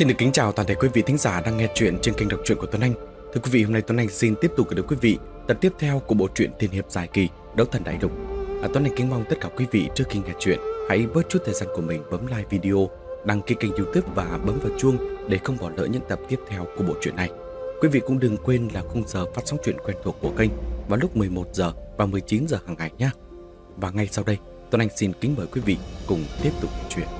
Xin được kính chào toàn thể quý vị thính giả đang nghe chuyện trên kênh đọc truyện của Tuấn Anh. Thưa quý vị, hôm nay Tuấn Anh xin tiếp tục gửi đến quý vị tập tiếp theo của bộ truyện Thiên hiệp dài kỳ Đấu thần đại lục. À, Tuấn Anh kính mong tất cả quý vị trước khi nghe chuyện hãy bớt chút thời gian của mình bấm like video, đăng ký kênh YouTube và bấm vào chuông để không bỏ lỡ những tập tiếp theo của bộ truyện này. Quý vị cũng đừng quên là khung giờ phát sóng truyện quen thuộc của kênh vào lúc 11 giờ và 19 giờ hàng ngày nhé. Và ngay sau đây, Tuấn Anh xin kính mời quý vị cùng tiếp tục nghe chuyện.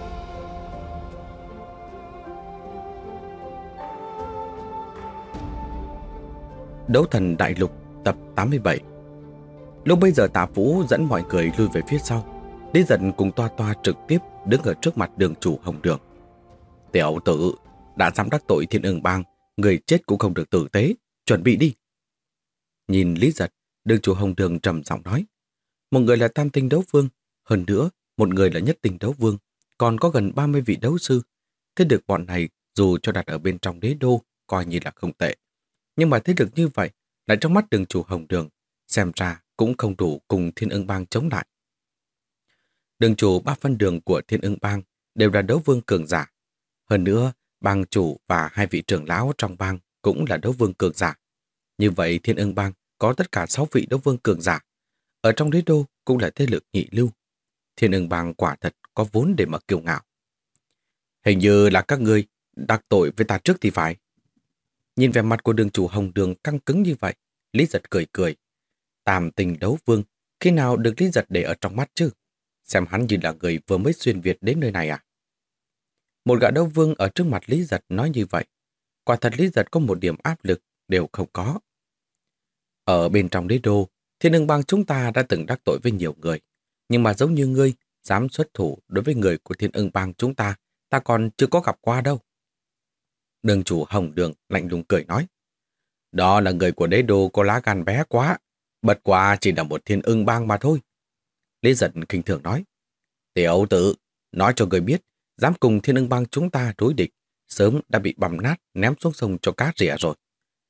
Đấu thần đại lục, tập 87 Lúc bây giờ tạ vũ dẫn mọi người lui về phía sau, Lý giận cùng toa toa trực tiếp đứng ở trước mặt đường chủ hồng đường. Tiểu tử, đã dám đắc tội thiên ưng bang, Người chết cũng không được tử tế, Chuẩn bị đi. Nhìn Lý giật, Đường chủ hồng đường trầm giọng nói, Một người là tam tinh đấu vương, Hơn nữa, một người là nhất tinh đấu vương, Còn có gần 30 vị đấu sư. Thế được bọn này dù cho đặt ở bên trong đế đô, Coi như là không tệ nhưng mà thế lực như vậy, lại trong mắt đường chủ hồng đường, xem ra cũng không đủ cùng thiên ưng bang chống lại. Đường chủ ba phân đường của thiên ưng bang đều là đấu vương cường giả. Hơn nữa, bang chủ và hai vị trưởng lão trong bang cũng là đấu vương cường giả. Như vậy thiên ưng bang có tất cả sáu vị đấu vương cường giả. Ở trong đế đô cũng là thế lực nhị lưu. Thiên ưng bang quả thật có vốn để mà kiêu ngạo. Hình như là các ngươi đặc tội với ta trước thì phải. Nhìn vẻ mặt của đường chủ hồng đường căng cứng như vậy, Lý giật cười cười. Tàm tình đấu vương, khi nào được Lý giật để ở trong mắt chứ? Xem hắn như là người vừa mới xuyên Việt đến nơi này à? Một gã đấu vương ở trước mặt Lý giật nói như vậy. Quả thật Lý giật có một điểm áp lực đều không có. Ở bên trong đế đô, thiên ưng bang chúng ta đã từng đắc tội với nhiều người. Nhưng mà giống như ngươi, dám xuất thủ đối với người của thiên ưng bang chúng ta, ta còn chưa có gặp qua đâu. Đường chủ Hồng Đường lạnh lùng cười nói. Đó là người của đế đô có lá gan bé quá. Bật quả chỉ là một thiên ưng bang mà thôi. Lý giật kinh thường nói. Tiểu tử, nói cho người biết, dám cùng thiên ưng bang chúng ta đối địch, sớm đã bị bầm nát ném xuống sông cho cá rỉa rồi.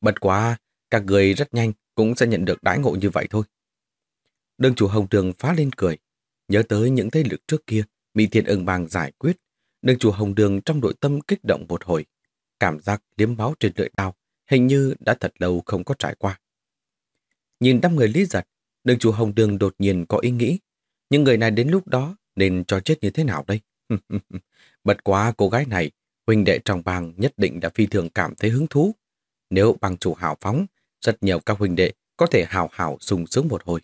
Bật quả, các người rất nhanh cũng sẽ nhận được đãi ngộ như vậy thôi. Đường chủ Hồng Đường phá lên cười, nhớ tới những thế lực trước kia bị thiên ưng bang giải quyết. Đường chủ Hồng Đường trong nội tâm kích động một hồi, Cảm giác liếm máu trên lưỡi đao hình như đã thật lâu không có trải qua. Nhìn đám người lý giật, đường chủ Hồng Đường đột nhiên có ý nghĩ. những người này đến lúc đó nên cho chết như thế nào đây? Bật quá cô gái này, huynh đệ trong bang nhất định đã phi thường cảm thấy hứng thú. Nếu bang chủ hào phóng, rất nhiều các huynh đệ có thể hào hào sung sướng một hồi.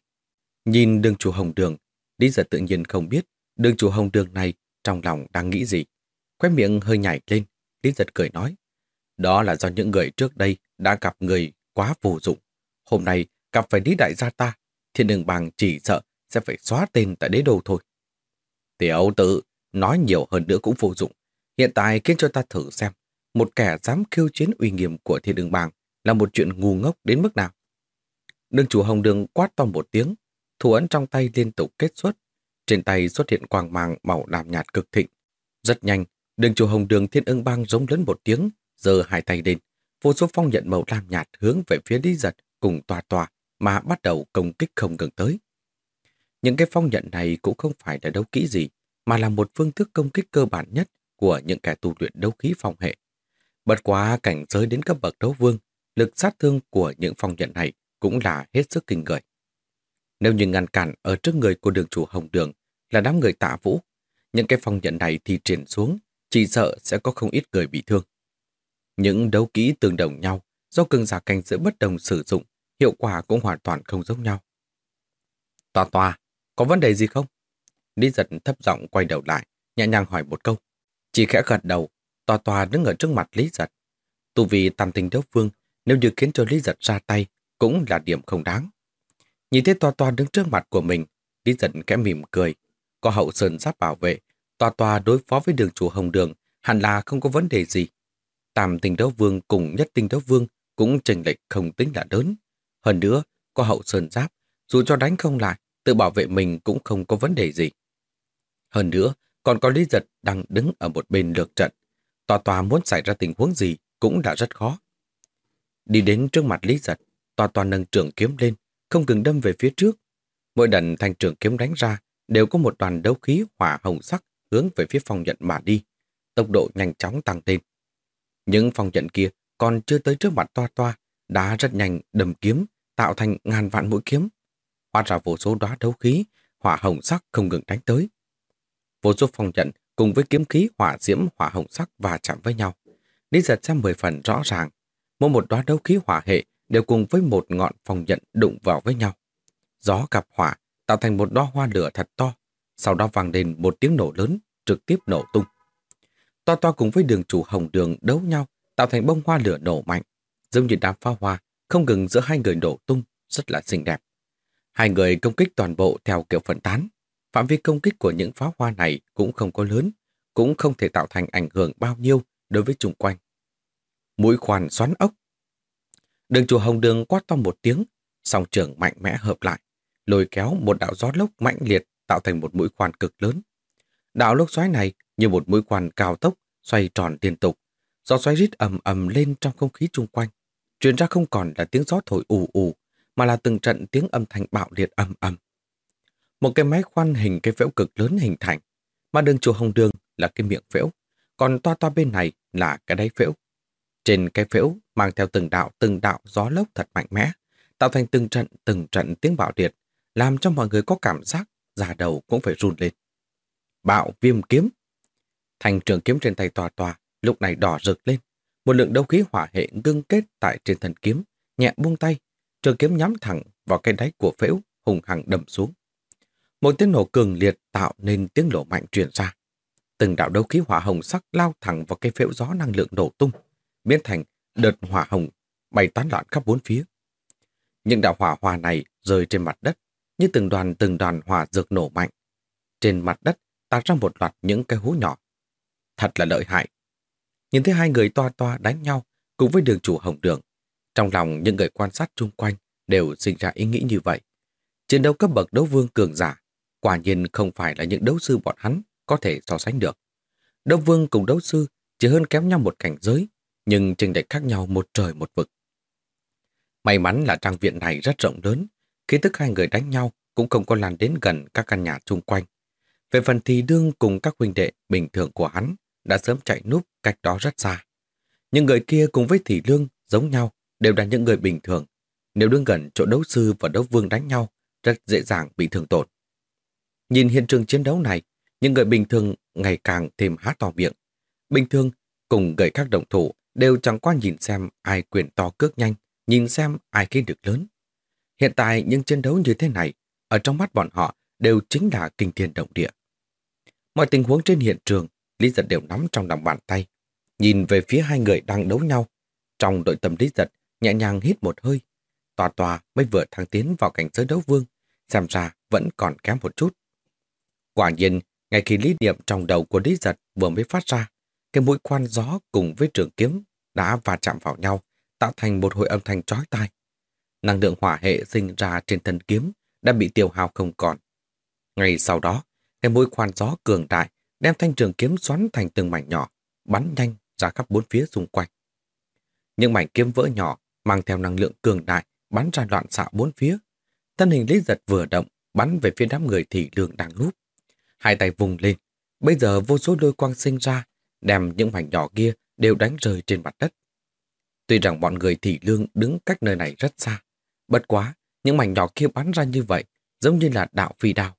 Nhìn đường chủ Hồng Đường, Lý giật tự nhiên không biết đường chủ Hồng Đường này trong lòng đang nghĩ gì. Khóe miệng hơi nhảy lên, Lý giật cười nói. Đó là do những người trước đây đã gặp người quá vô dụng. Hôm nay gặp phải lý đại gia ta, thiên đường bàng chỉ sợ sẽ phải xóa tên tại đế đô thôi. Tiểu tử, nói nhiều hơn nữa cũng vô dụng. Hiện tại khiến cho ta thử xem, một kẻ dám khiêu chiến uy nghiêm của thiên đường bàng là một chuyện ngu ngốc đến mức nào. Đường chủ hồng đường quát to một tiếng, thủ ấn trong tay liên tục kết xuất. Trên tay xuất hiện quang mang màu đàm nhạt cực thịnh. Rất nhanh, đường chủ hồng đường thiên ưng bang giống lớn một tiếng, giơ hai tay lên, vô số phong nhận màu lam nhạt hướng về phía Lý Giật cùng tòa tòa mà bắt đầu công kích không ngừng tới. Những cái phong nhận này cũng không phải là đấu kỹ gì, mà là một phương thức công kích cơ bản nhất của những kẻ tu luyện đấu khí phong hệ. Bật quá cảnh giới đến cấp bậc đấu vương, lực sát thương của những phong nhận này cũng là hết sức kinh người. Nếu như ngăn cản ở trước người của đường chủ Hồng Đường là đám người tạ vũ, những cái phong nhận này thì triển xuống, chỉ sợ sẽ có không ít người bị thương. Những đấu kỹ tương đồng nhau, do cường giả cảnh giữa bất đồng sử dụng, hiệu quả cũng hoàn toàn không giống nhau. Tòa tòa, có vấn đề gì không? Lý giật thấp giọng quay đầu lại, nhẹ nhàng hỏi một câu. Chỉ khẽ gật đầu, tòa tòa đứng ở trước mặt Lý giật. Tù vì tam tình đấu vương, nếu như khiến cho Lý giật ra tay, cũng là điểm không đáng. Nhìn thấy tòa tòa đứng trước mặt của mình, Lý giật kẽ mỉm cười. Có hậu sơn giáp bảo vệ, tòa tòa đối phó với đường chủ hồng đường hẳn là không có vấn đề gì. Tam tinh đấu vương cùng nhất tinh đấu vương cũng chênh lệch không tính là lớn. Hơn nữa, có hậu sơn giáp, dù cho đánh không lại, tự bảo vệ mình cũng không có vấn đề gì. Hơn nữa, còn có Lý Giật đang đứng ở một bên lược trận. Tòa tòa muốn xảy ra tình huống gì cũng đã rất khó. Đi đến trước mặt Lý Giật, tòa tòa nâng trường kiếm lên, không ngừng đâm về phía trước. Mỗi lần thanh trường kiếm đánh ra, đều có một đoàn đấu khí hỏa hồng sắc hướng về phía phòng nhận mà đi. Tốc độ nhanh chóng tăng lên. Những phong trận kia còn chưa tới trước mặt toa toa, đã rất nhanh đầm kiếm, tạo thành ngàn vạn mũi kiếm. Hóa ra vô số đóa đấu khí, hỏa hồng sắc không ngừng đánh tới. Vô số phong trận cùng với kiếm khí hỏa diễm hỏa hồng sắc và chạm với nhau. Lý giật xem mười phần rõ ràng. Mỗi một đóa đấu khí hỏa hệ đều cùng với một ngọn phong nhận đụng vào với nhau. Gió gặp hỏa tạo thành một đóa hoa lửa thật to, sau đó vang lên một tiếng nổ lớn, trực tiếp nổ tung. Toa toa cùng với đường chủ hồng đường đấu nhau, tạo thành bông hoa lửa nổ mạnh, giống như đám pha hoa, không ngừng giữa hai người nổ tung, rất là xinh đẹp. Hai người công kích toàn bộ theo kiểu phân tán. Phạm vi công kích của những pháo hoa này cũng không có lớn, cũng không thể tạo thành ảnh hưởng bao nhiêu đối với chung quanh. Mũi khoan xoắn ốc. Đường chủ hồng đường quát to một tiếng, song trường mạnh mẽ hợp lại, lôi kéo một đạo gió lốc mạnh liệt tạo thành một mũi khoan cực lớn. Đạo lốc xoáy này như một mũi khoan cao tốc xoay tròn liên tục, gió xoáy rít ầm ầm lên trong không khí chung quanh. Truyền ra không còn là tiếng gió thổi ù ù, mà là từng trận tiếng âm thanh bạo liệt ầm ầm. Một cái máy khoan hình cái phễu cực lớn hình thành, mà đường chùa hồng đường là cái miệng phễu, còn toa toa bên này là cái đáy phễu. Trên cái phễu mang theo từng đạo từng đạo gió lốc thật mạnh mẽ, tạo thành từng trận từng trận tiếng bạo liệt, làm cho mọi người có cảm giác già đầu cũng phải run lên. Bạo viêm kiếm. Thành trường kiếm trên tay tòa tòa, lúc này đỏ rực lên. Một lượng đấu khí hỏa hệ ngưng kết tại trên thần kiếm, nhẹ buông tay, trường kiếm nhắm thẳng vào cái đáy của phễu, hùng hằng đầm xuống. Một tiếng nổ cường liệt tạo nên tiếng nổ mạnh truyền ra. Từng đạo đấu khí hỏa hồng sắc lao thẳng vào cây phễu gió năng lượng nổ tung, biến thành đợt hỏa hồng bay tán loạn khắp bốn phía. Những đạo hỏa hòa này rơi trên mặt đất, như từng đoàn từng đoàn hỏa dược nổ mạnh. Trên mặt đất tạo ra một loạt những cái hố nhỏ. Thật là lợi hại. Nhìn thấy hai người toa toa đánh nhau cùng với đường chủ hồng đường. Trong lòng những người quan sát chung quanh đều sinh ra ý nghĩ như vậy. Chiến đấu cấp bậc đấu vương cường giả, quả nhiên không phải là những đấu sư bọn hắn có thể so sánh được. Đấu vương cùng đấu sư chỉ hơn kém nhau một cảnh giới, nhưng trình lệch khác nhau một trời một vực. May mắn là trang viện này rất rộng lớn, khi tức hai người đánh nhau cũng không có lan đến gần các căn nhà chung quanh. Về phần thì đương cùng các huynh đệ bình thường của hắn đã sớm chạy núp cách đó rất xa. Nhưng người kia cùng với thị lương giống nhau đều là những người bình thường. Nếu đứng gần chỗ đấu sư và đấu vương đánh nhau, rất dễ dàng bị thương tổn. Nhìn hiện trường chiến đấu này, những người bình thường ngày càng thêm há to miệng. Bình thường, cùng người các đồng thủ đều chẳng qua nhìn xem ai quyền to cước nhanh, nhìn xem ai khi được lớn. Hiện tại những chiến đấu như thế này, ở trong mắt bọn họ đều chính là kinh thiên động địa. Mọi tình huống trên hiện trường, Lý Giật đều nắm trong lòng bàn tay. Nhìn về phía hai người đang đấu nhau. Trong đội tâm Lý Giật, nhẹ nhàng hít một hơi. Tòa tòa mới vừa thăng tiến vào cảnh giới đấu vương, xem ra vẫn còn kém một chút. Quả nhiên, ngay khi lý niệm trong đầu của Lý Giật vừa mới phát ra, cái mũi quan gió cùng với trường kiếm đã va chạm vào nhau, tạo thành một hồi âm thanh chói tai. Năng lượng hỏa hệ sinh ra trên thân kiếm đã bị tiêu hao không còn. Ngay sau đó, cái mũi khoan gió cường đại đem thanh trường kiếm xoắn thành từng mảnh nhỏ, bắn nhanh ra khắp bốn phía xung quanh. Những mảnh kiếm vỡ nhỏ mang theo năng lượng cường đại bắn ra loạn xạ bốn phía. Thân hình Lý Giật vừa động, bắn về phía đám người thị lương đang núp. Hai tay vùng lên, bây giờ vô số đôi quang sinh ra, đem những mảnh nhỏ kia đều đánh rơi trên mặt đất. Tuy rằng bọn người thị lương đứng cách nơi này rất xa, bất quá, những mảnh nhỏ kia bắn ra như vậy, giống như là đạo phi đao.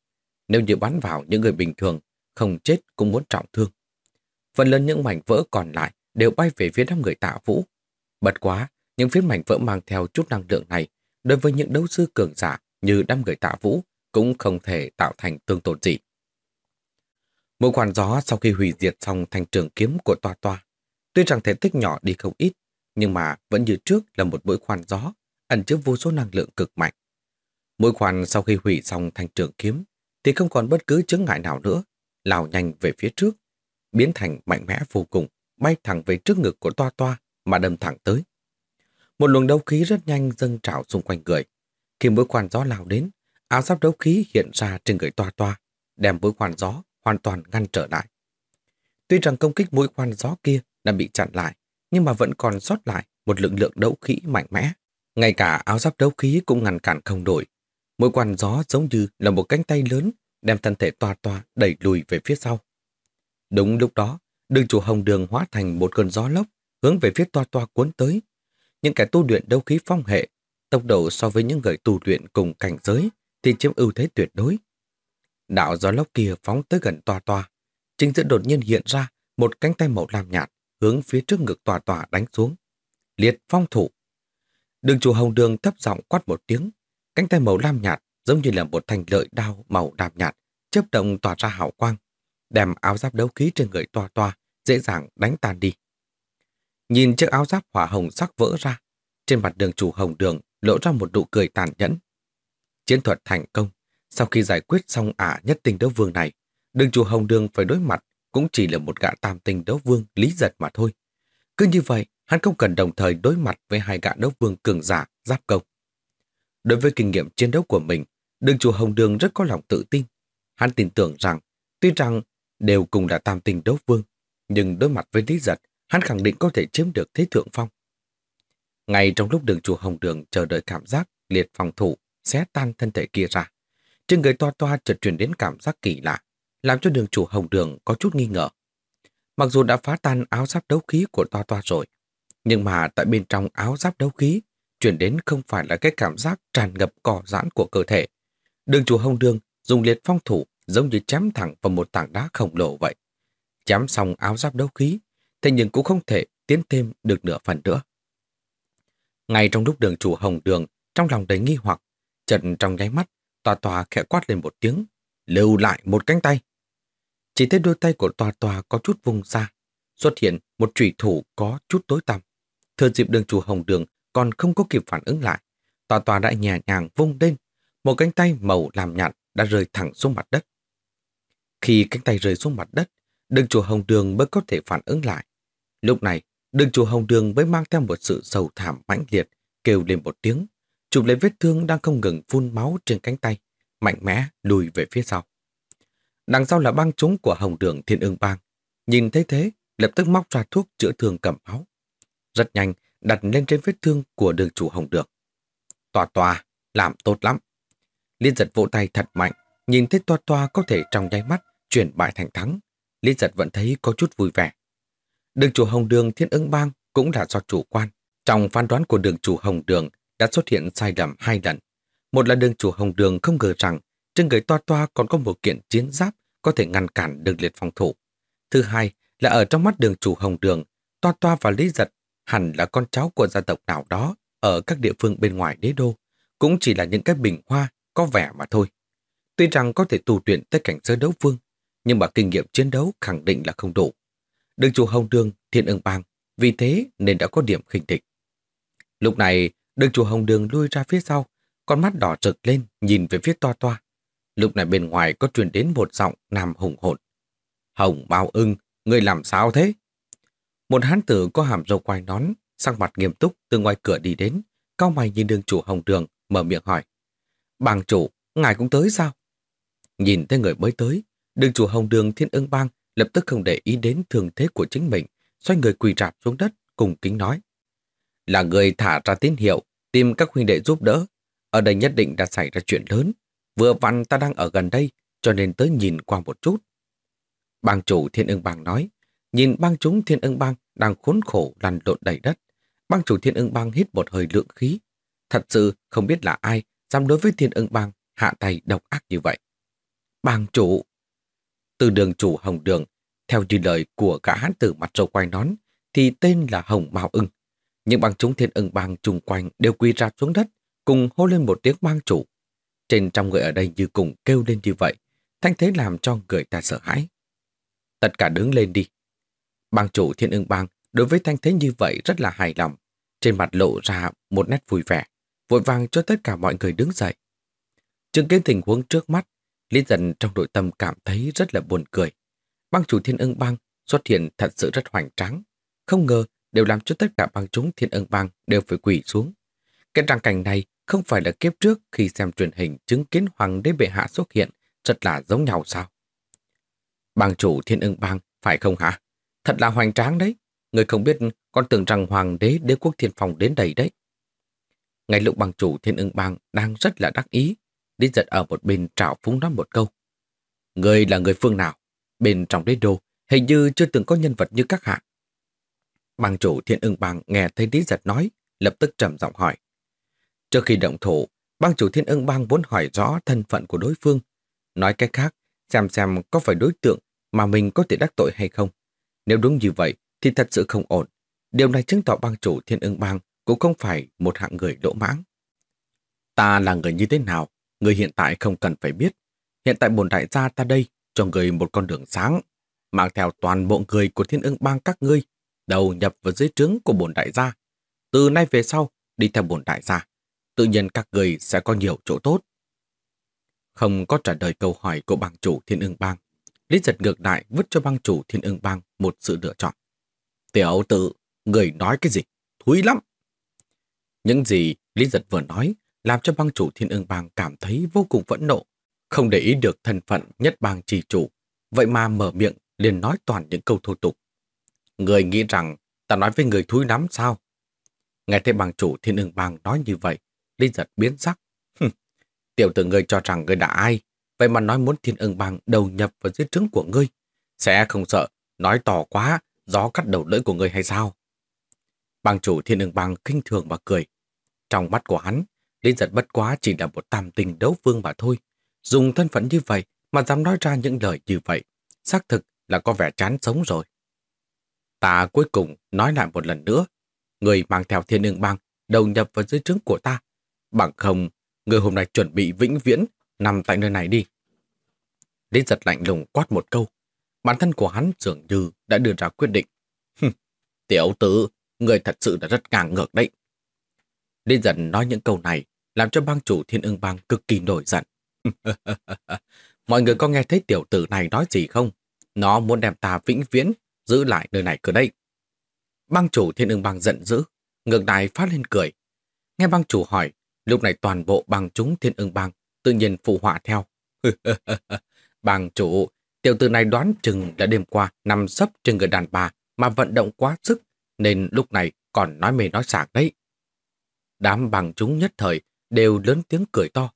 Nếu như bắn vào những người bình thường, không chết cũng muốn trọng thương. Phần lớn những mảnh vỡ còn lại đều bay về phía đám người tạ vũ. Bật quá, những phiến mảnh vỡ mang theo chút năng lượng này, đối với những đấu sư cường giả như đám người tạ vũ, cũng không thể tạo thành tương tổn gì. Một khoản gió sau khi hủy diệt xong thành trường kiếm của toa toa, tuy rằng thể tích nhỏ đi không ít, nhưng mà vẫn như trước là một mũi khoan gió, ẩn chứa vô số năng lượng cực mạnh. Mũi khoan sau khi hủy xong thành trường kiếm, thì không còn bất cứ chứng ngại nào nữa, lao nhanh về phía trước, biến thành mạnh mẽ vô cùng, bay thẳng về trước ngực của toa toa mà đâm thẳng tới. Một luồng đấu khí rất nhanh dâng trào xung quanh người. Khi mũi khoan gió lao đến, áo giáp đấu khí hiện ra trên người toa toa, đem mũi khoan gió hoàn toàn ngăn trở lại. Tuy rằng công kích mũi khoan gió kia đã bị chặn lại, nhưng mà vẫn còn sót lại một lượng lượng đấu khí mạnh mẽ. Ngay cả áo giáp đấu khí cũng ngăn cản không nổi. Mũi quan gió giống như là một cánh tay lớn đem thân thể toa toa đẩy lùi về phía sau. Đúng lúc đó, đường chủ hồng đường hóa thành một cơn gió lốc hướng về phía toa toa cuốn tới. Những kẻ tu luyện đấu khí phong hệ, tốc độ so với những người tu luyện cùng cảnh giới thì chiếm ưu thế tuyệt đối. Đạo gió lốc kia phóng tới gần toa toa. Chính giữa đột nhiên hiện ra một cánh tay màu lam nhạt hướng phía trước ngực toa toa đánh xuống. Liệt phong thủ. Đường chủ hồng đường thấp giọng quát một tiếng. Cánh tay màu lam nhạt giống như là một thanh lợi đao màu đạm nhạt, chớp động tỏa ra hào quang, đem áo giáp đấu khí trên người toa toa dễ dàng đánh tan đi. Nhìn chiếc áo giáp hỏa hồng sắc vỡ ra, trên mặt đường chủ hồng đường lộ ra một nụ cười tàn nhẫn. Chiến thuật thành công, sau khi giải quyết xong ả nhất tình đấu vương này, đường chủ hồng đường phải đối mặt cũng chỉ là một gã tam tình đấu vương lý giật mà thôi. Cứ như vậy, hắn không cần đồng thời đối mặt với hai gã đấu vương cường giả giáp công. Đối với kinh nghiệm chiến đấu của mình, đường chủ Hồng Đường rất có lòng tự tin. Hắn tin tưởng rằng, tuy rằng đều cùng là tam tình đấu vương, nhưng đối mặt với lý giật, hắn khẳng định có thể chiếm được thế thượng phong. Ngay trong lúc đường chủ Hồng Đường chờ đợi cảm giác liệt phòng thủ, xé tan thân thể kia ra, trên người toa toa chợt truyền đến cảm giác kỳ lạ làm cho đường chủ Hồng Đường có chút nghi ngờ. Mặc dù đã phá tan áo giáp đấu khí của Toa Toa rồi, nhưng mà tại bên trong áo giáp đấu khí chuyển đến không phải là cái cảm giác tràn ngập cỏ giãn của cơ thể. Đường chủ Hồng Đường dùng liệt phong thủ giống như chém thẳng vào một tảng đá khổng lồ vậy. Chém xong áo giáp đấu khí, thế nhưng cũng không thể tiến thêm được nửa phần nữa. Ngay trong lúc đường chủ Hồng Đường trong lòng đầy nghi hoặc, chợt trong nháy mắt, tòa tòa khẽ quát lên một tiếng, lưu lại một cánh tay. Chỉ thấy đôi tay của tòa tòa có chút vùng ra, xuất hiện một trụy thủ có chút tối tăm. Thừa dịp đường chủ hồng đường còn không có kịp phản ứng lại, tòa tòa đã nhẹ nhàng vung lên, một cánh tay màu làm nhạt đã rơi thẳng xuống mặt đất. Khi cánh tay rơi xuống mặt đất, đường chủ hồng đường mới có thể phản ứng lại. Lúc này, đường chủ hồng đường mới mang theo một sự sầu thảm mãnh liệt, kêu lên một tiếng, chụp lấy vết thương đang không ngừng phun máu trên cánh tay, mạnh mẽ lùi về phía sau. Đằng sau là băng chúng của Hồng Đường Thiên ưng bang. Nhìn thấy thế, lập tức móc ra thuốc chữa thương cầm máu. Rất nhanh, đặt lên trên vết thương của đường chủ Hồng Đường. Tòa tòa, làm tốt lắm. Liên giật vỗ tay thật mạnh, nhìn thấy toa toa có thể trong nháy mắt chuyển bại thành thắng. Liên giật vẫn thấy có chút vui vẻ. Đường chủ Hồng Đường Thiên ưng bang cũng là do chủ quan. Trong phán đoán của đường chủ Hồng Đường đã xuất hiện sai lầm hai lần. Một là đường chủ Hồng Đường không ngờ rằng trên người toa toa còn có một kiện chiến giáp có thể ngăn cản đường liệt phòng thủ. Thứ hai là ở trong mắt đường chủ Hồng Đường, toa toa và Lý Giật hẳn là con cháu của gia tộc nào đó ở các địa phương bên ngoài đế đô, cũng chỉ là những cái bình hoa có vẻ mà thôi. Tuy rằng có thể tù luyện tới cảnh giới đấu vương, nhưng mà kinh nghiệm chiến đấu khẳng định là không đủ. Đường chủ Hồng Đường, Thiên ưng bang, vì thế nên đã có điểm khinh địch. Lúc này, đường chủ Hồng Đường lui ra phía sau, con mắt đỏ rực lên nhìn về phía toa toa. Lúc này bên ngoài có truyền đến một giọng nam hùng hồn. Hồng bao ưng, người làm sao thế? Một hán tử có hàm râu quai nón, sang mặt nghiêm túc từ ngoài cửa đi đến, cao mày nhìn đường chủ hồng đường, mở miệng hỏi. Bàng chủ, ngài cũng tới sao? Nhìn thấy người mới tới, đường chủ hồng đường thiên ưng bang lập tức không để ý đến thường thế của chính mình, xoay người quỳ rạp xuống đất, cùng kính nói. Là người thả ra tín hiệu, tìm các huynh đệ giúp đỡ. Ở đây nhất định đã xảy ra chuyện lớn, Vừa vặn ta đang ở gần đây, cho nên tới nhìn qua một chút. Bang chủ Thiên ưng bang nói, nhìn bang chúng Thiên ưng bang đang khốn khổ lăn lộn đầy đất. Bang chủ Thiên ưng bang hít một hơi lượng khí. Thật sự không biết là ai dám đối với Thiên ưng bang hạ tay độc ác như vậy. Bang chủ! Từ đường chủ Hồng Đường, theo như lời của cả hán tử mặt râu quay nón, thì tên là Hồng Mao ưng. Những bằng chúng Thiên ưng bang chung quanh đều quy ra xuống đất, cùng hô lên một tiếng bang chủ. Trên trăm người ở đây như cùng kêu lên như vậy, thanh thế làm cho người ta sợ hãi. Tất cả đứng lên đi. Bang chủ thiên ưng bang đối với thanh thế như vậy rất là hài lòng. Trên mặt lộ ra một nét vui vẻ, vội vàng cho tất cả mọi người đứng dậy. Chứng kiến tình huống trước mắt, Lý dần trong nội tâm cảm thấy rất là buồn cười. Bang chủ thiên ưng bang xuất hiện thật sự rất hoành tráng. Không ngờ đều làm cho tất cả bang chúng thiên ưng bang đều phải quỳ xuống. Cái trang cảnh này không phải là kiếp trước khi xem truyền hình chứng kiến hoàng đế bệ hạ xuất hiện rất là giống nhau sao? Bang chủ thiên ưng bang, phải không hả? Thật là hoành tráng đấy. Người không biết con tưởng rằng hoàng đế đế quốc thiên phòng đến đây đấy. Ngay lúc bang chủ thiên ưng bang đang rất là đắc ý, đi giật ở một bên trào phúng nó một câu. Người là người phương nào? Bên trong đế đô, hình như chưa từng có nhân vật như các hạ. Bang chủ thiên ưng bang nghe thấy Lý Giật nói, lập tức trầm giọng hỏi. Trước khi động thủ, bang chủ thiên ưng bang muốn hỏi rõ thân phận của đối phương. Nói cách khác, xem xem có phải đối tượng mà mình có thể đắc tội hay không. Nếu đúng như vậy thì thật sự không ổn. Điều này chứng tỏ bang chủ thiên ưng bang cũng không phải một hạng người lỗ mãng. Ta là người như thế nào, người hiện tại không cần phải biết. Hiện tại bồn đại gia ta đây cho người một con đường sáng, mang theo toàn bộ người của thiên ưng bang các ngươi, đầu nhập vào dưới trướng của bồn đại gia. Từ nay về sau, đi theo bồn đại gia, tự nhiên các người sẽ có nhiều chỗ tốt. Không có trả lời câu hỏi của bang chủ thiên ưng bang, Lý giật ngược lại vứt cho bang chủ thiên ưng bang một sự lựa chọn. Tiểu tử, người nói cái gì? Thúi lắm! Những gì Lý giật vừa nói làm cho bang chủ thiên ương bang cảm thấy vô cùng phẫn nộ, không để ý được thân phận nhất bang trì chủ, vậy mà mở miệng liền nói toàn những câu thô tục. Người nghĩ rằng ta nói với người thúi lắm sao? Nghe thấy bang chủ thiên ương bang nói như vậy, Lý giật biến sắc. Tiểu tử người cho rằng người đã ai, vậy mà nói muốn thiên ương bang đầu nhập vào dưới trứng của ngươi. Sẽ không sợ, nói tỏ quá, gió cắt đầu lưỡi của ngươi hay sao? Bang chủ thiên ương bang kinh thường và cười. Trong mắt của hắn, Lý giật bất quá chỉ là một tam tình đấu vương mà thôi. Dùng thân phận như vậy mà dám nói ra những lời như vậy, xác thực là có vẻ chán sống rồi. Ta cuối cùng nói lại một lần nữa, người mang theo thiên ương bang đầu nhập vào dưới trướng của ta. Bằng không, người hôm nay chuẩn bị vĩnh viễn nằm tại nơi này đi. Lý giật lạnh lùng quát một câu. Bản thân của hắn dường như đã đưa ra quyết định. Tiểu tử, người thật sự là rất ngang ngược đấy. Lý giận nói những câu này làm cho bang chủ thiên ưng bang cực kỳ nổi giận. Mọi người có nghe thấy tiểu tử này nói gì không? Nó muốn đem ta vĩnh viễn giữ lại nơi này cơ đây. Bang chủ thiên ưng bang giận dữ, ngược lại phát lên cười. Nghe bang chủ hỏi, lúc này toàn bộ bang chúng thiên ưng bang tự nhiên phụ họa theo. bang chủ, tiểu tử này đoán chừng đã đêm qua nằm sấp trên người đàn bà mà vận động quá sức, nên lúc này còn nói mê nói sảng đấy. Đám bằng chúng nhất thời đều lớn tiếng cười to.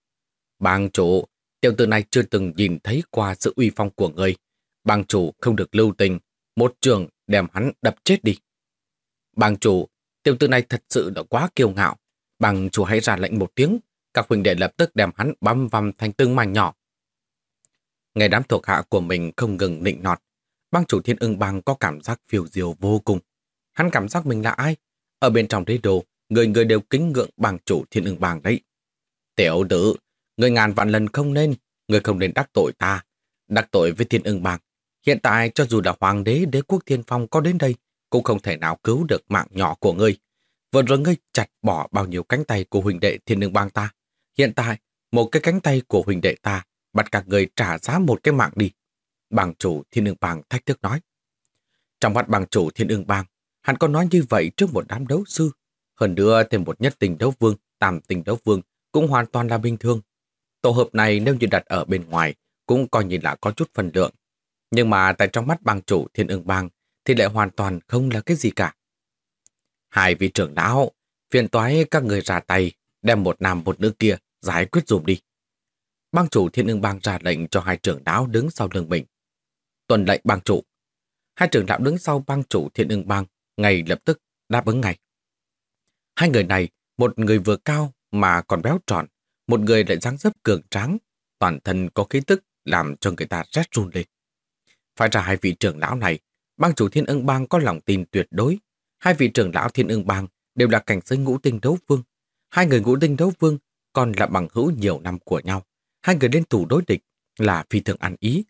Bang chủ, tiểu tử này chưa từng nhìn thấy qua sự uy phong của người. Bang chủ không được lưu tình, một trường đem hắn đập chết đi. Bang chủ, tiểu tử này thật sự đã quá kiêu ngạo. Bang chủ hãy ra lệnh một tiếng, các huynh đệ lập tức đem hắn băm vằm thành từng mảnh nhỏ. Ngày đám thuộc hạ của mình không ngừng nịnh nọt, bang chủ thiên ưng bang có cảm giác phiêu diều vô cùng. Hắn cảm giác mình là ai? Ở bên trong đế đồ, người người đều kính ngưỡng bảng chủ thiên ưng bang đấy. Tiểu tử, người ngàn vạn lần không nên, người không nên đắc tội ta, đắc tội với thiên ưng bang. Hiện tại cho dù là hoàng đế đế quốc thiên phong có đến đây, cũng không thể nào cứu được mạng nhỏ của ngươi. Vừa rồi ngươi chặt bỏ bao nhiêu cánh tay của huỳnh đệ thiên ưng bang ta. Hiện tại, một cái cánh tay của huỳnh đệ ta bắt cả người trả giá một cái mạng đi. Bàng chủ thiên ưng bang thách thức nói. Trong mắt bàng chủ thiên ưng bang, hắn có nói như vậy trước một đám đấu sư. Hơn nữa thêm một nhất tình đấu vương, tam tình đấu vương cũng hoàn toàn là bình thường. Tổ hợp này nếu như đặt ở bên ngoài cũng coi như là có chút phần lượng. Nhưng mà tại trong mắt bang chủ thiên ưng bang thì lại hoàn toàn không là cái gì cả. Hai vị trưởng lão, phiền toái các người ra tay, đem một nam một nữ kia giải quyết dùm đi. Bang chủ thiên ưng bang ra lệnh cho hai trưởng lão đứng sau lưng mình. Tuần lệnh bang chủ. Hai trưởng lão đứng sau bang chủ thiên ưng bang ngay lập tức đáp ứng ngay. Hai người này, một người vừa cao mà còn béo tròn, một người lại dáng dấp cường tráng, toàn thân có khí tức làm cho người ta rét run lên. Phải ra hai vị trưởng lão này, bang chủ thiên ưng bang có lòng tin tuyệt đối. Hai vị trưởng lão thiên ưng bang đều là cảnh giới ngũ tinh đấu vương. Hai người ngũ tinh đấu vương còn là bằng hữu nhiều năm của nhau. Hai người lên thủ đối địch là phi thường ăn ý.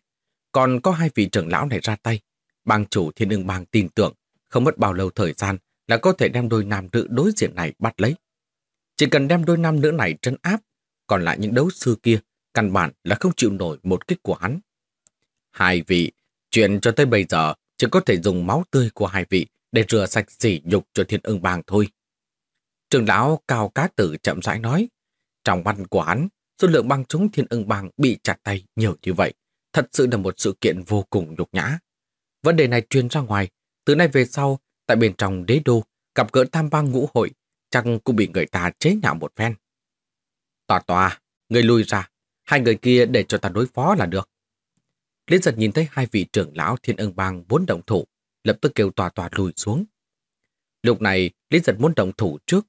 Còn có hai vị trưởng lão này ra tay. Bang chủ thiên ưng bang tin tưởng không mất bao lâu thời gian là có thể đem đôi nam nữ đối diện này bắt lấy. Chỉ cần đem đôi nam nữ này trấn áp, còn lại những đấu sư kia, căn bản là không chịu nổi một kích của hắn. Hai vị, chuyện cho tới bây giờ chỉ có thể dùng máu tươi của hai vị để rửa sạch sỉ nhục cho thiên ưng Bàng thôi. Trường lão Cao Cá Tử chậm rãi nói, trong văn của hắn, số lượng băng chúng thiên ưng Bàng bị chặt tay nhiều như vậy, thật sự là một sự kiện vô cùng nhục nhã. Vấn đề này truyền ra ngoài, từ nay về sau, tại bên trong đế đô, gặp gỡ tam bang ngũ hội, chắc cũng bị người ta chế nhạo một phen. Tòa tòa, người lui ra, hai người kia để cho ta đối phó là được. Liên giật nhìn thấy hai vị trưởng lão thiên ưng bang muốn động thủ, lập tức kêu tòa tòa lùi xuống. Lúc này, Lý Giật muốn động thủ trước.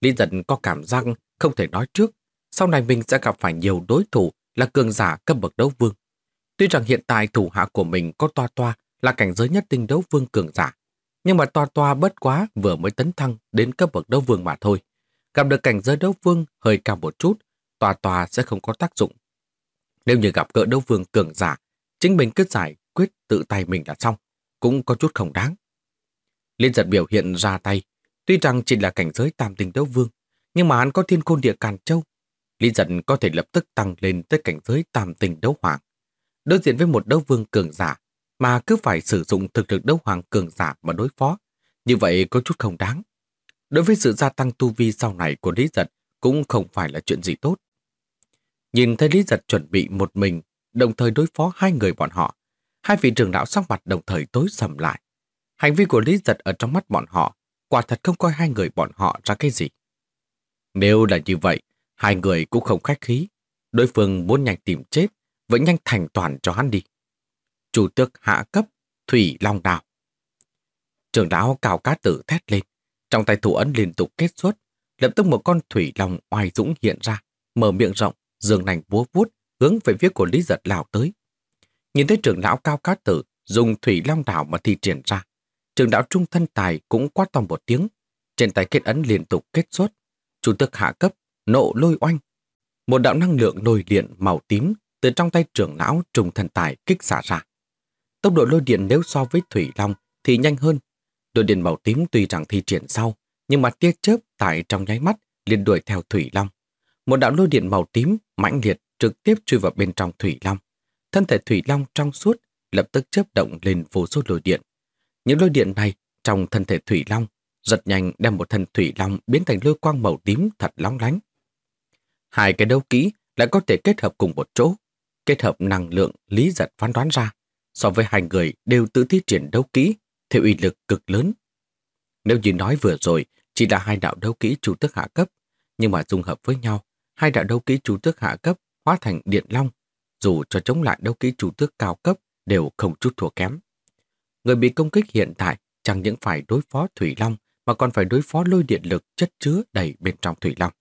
Lý Giật có cảm giác không thể nói trước. Sau này mình sẽ gặp phải nhiều đối thủ là cường giả cấp bậc đấu vương. Tuy rằng hiện tại thủ hạ của mình có toa toa là cảnh giới nhất tinh đấu vương cường giả, nhưng mà toa toa bất quá vừa mới tấn thăng đến cấp bậc đấu vương mà thôi. Gặp được cảnh giới đấu vương hơi cao một chút, toa toa sẽ không có tác dụng. Nếu như gặp cỡ đấu vương cường giả, chính mình cứ giải quyết tự tay mình là xong, cũng có chút không đáng. Liên giật biểu hiện ra tay, tuy rằng chỉ là cảnh giới tam tình đấu vương, nhưng mà hắn có thiên côn địa càn châu. Liên giật có thể lập tức tăng lên tới cảnh giới tam tình đấu hoàng. Đối diện với một đấu vương cường giả, mà cứ phải sử dụng thực lực đấu hoàng cường giả mà đối phó, như vậy có chút không đáng. Đối với sự gia tăng tu vi sau này của Lý Giật cũng không phải là chuyện gì tốt. Nhìn thấy Lý Giật chuẩn bị một mình, đồng thời đối phó hai người bọn họ, hai vị trưởng lão sắc mặt đồng thời tối sầm lại. Hành vi của Lý Giật ở trong mắt bọn họ, quả thật không coi hai người bọn họ ra cái gì. Nếu là như vậy, hai người cũng không khách khí. Đối phương muốn nhanh tìm chết, vẫn nhanh thành toàn cho hắn đi. Chủ tước hạ cấp, Thủy Long Đào. Trưởng lão cào cá tử thét lên, trong tay thủ ấn liên tục kết xuất, lập tức một con Thủy Long oai dũng hiện ra, mở miệng rộng, dường nành búa vuốt, hướng về phía của Lý Giật lao tới. Nhìn thấy trưởng lão cao cá tử dùng Thủy Long đảo mà thi triển ra, trưởng lão trung thân tài cũng quát to một tiếng, trên tay kết ấn liên tục kết xuất, chủ tước hạ cấp, nộ lôi oanh. Một đạo năng lượng lôi điện màu tím từ trong tay trưởng lão trùng thần tài kích xả ra. Tốc độ lôi điện nếu so với Thủy Long thì nhanh hơn. Lôi điện màu tím tuy rằng thi triển sau, nhưng mà tia chớp tại trong nháy mắt liền đuổi theo Thủy Long. Một đạo lôi điện màu tím mãnh liệt trực tiếp chui vào bên trong Thủy Long. Thân thể Thủy Long trong suốt lập tức chớp động lên vô số lôi điện. Những lôi điện này trong thân thể Thủy Long giật nhanh đem một thân Thủy Long biến thành lôi quang màu tím thật lóng lánh. Hai cái đấu kỹ lại có thể kết hợp cùng một chỗ, kết hợp năng lượng lý giật phán đoán ra, so với hai người đều tự thiết triển đấu kỹ theo uy lực cực lớn. Nếu như nói vừa rồi chỉ là hai đạo đấu kỹ chủ tước hạ cấp, nhưng mà dung hợp với nhau, hai đạo đấu kỹ chủ tước hạ cấp hóa thành điện long, dù cho chống lại đấu kỹ chủ tước cao cấp đều không chút thua kém. Người bị công kích hiện tại chẳng những phải đối phó Thủy Long mà còn phải đối phó lôi điện lực chất chứa đầy bên trong Thủy Long.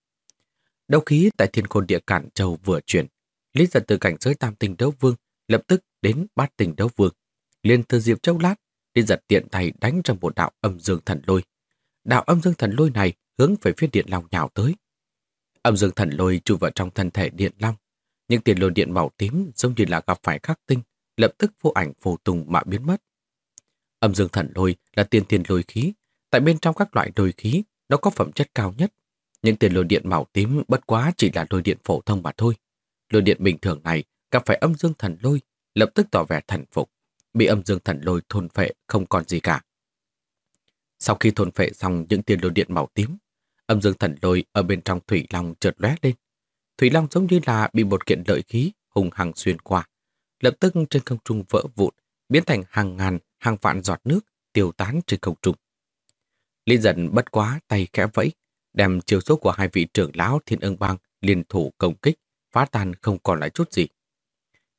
Đấu khí tại thiên khôn địa cản châu vừa chuyển, lý giật từ cảnh giới tam tình đấu vương lập tức đến bát tình đấu vương. liền thừa diệp châu lát, đi giật tiện tay đánh trong một đạo âm dương thần lôi. Đạo âm dương thần lôi này hướng về phía điện long nhào tới. Âm dương thần lôi chui vào trong thân thể điện long. Những tiền lôi điện màu tím giống như là gặp phải khắc tinh, lập tức vô ảnh vô tùng mà biến mất. Âm dương thần lôi là tiền tiền lôi khí. Tại bên trong các loại lôi khí, nó có phẩm chất cao nhất. Những tiền lôi điện màu tím bất quá chỉ là lôi điện phổ thông mà thôi. Lôi điện bình thường này gặp phải âm dương thần lôi, lập tức tỏ vẻ thần phục, bị âm dương thần lôi thôn phệ không còn gì cả. Sau khi thôn phệ xong những tiên lôi điện màu tím, âm dương thần lôi ở bên trong thủy long chợt lóe lên. Thủy long giống như là bị một kiện lợi khí hùng hằng xuyên qua, lập tức trên không trung vỡ vụn, biến thành hàng ngàn, hàng vạn giọt nước tiêu tán trên không trung. Lý dần bất quá tay khẽ vẫy, đem chiều số của hai vị trưởng lão thiên ương bang liên thủ công kích, phá tan không còn lại chút gì.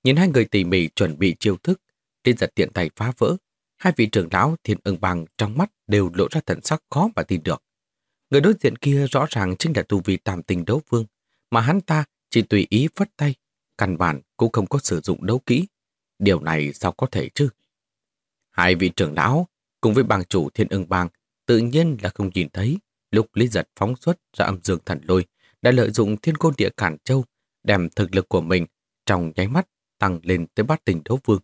Nhìn hai người tỉ mỉ chuẩn bị chiêu thức, trên giật tiện tay phá vỡ, hai vị trưởng lão thiên ưng bằng trong mắt đều lộ ra thần sắc khó mà tin được. Người đối diện kia rõ ràng chính là tu vi tam tình đấu vương, mà hắn ta chỉ tùy ý phất tay, căn bản cũng không có sử dụng đấu kỹ. Điều này sao có thể chứ? Hai vị trưởng lão cùng với bang chủ thiên ưng bang tự nhiên là không nhìn thấy lúc Lý Giật phóng xuất ra âm dương thần lôi đã lợi dụng thiên côn địa cản châu đem thực lực của mình trong nháy mắt tăng lên tới bát tình đấu vương.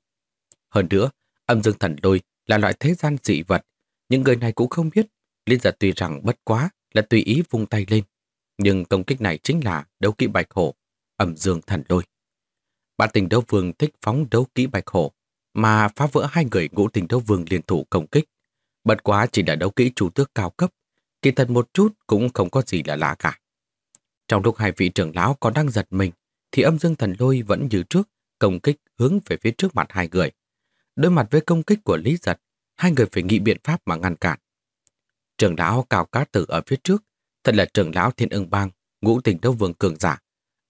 Hơn nữa, âm dương thần lôi là loại thế gian dị vật. Những người này cũng không biết liên Giật tuy rằng bất quá là tùy ý vung tay lên, nhưng công kích này chính là đấu kỹ bạch hổ, âm dương thần lôi. Bát tình đấu vương thích phóng đấu kỹ bạch hổ, mà phá vỡ hai người ngũ tình đấu vương liên thủ công kích. Bất quá chỉ là đấu kỹ chủ tước cao cấp, kỳ thật một chút cũng không có gì là lạ cả. Trong lúc hai vị trưởng lão còn đang giật mình, thì âm dương thần lôi vẫn như trước, công kích hướng về phía trước mặt hai người. Đối mặt với công kích của Lý Giật, hai người phải nghĩ biện pháp mà ngăn cản. Trưởng lão cao cá tử ở phía trước, thật là trưởng lão thiên ưng bang, ngũ tình đấu vương cường giả.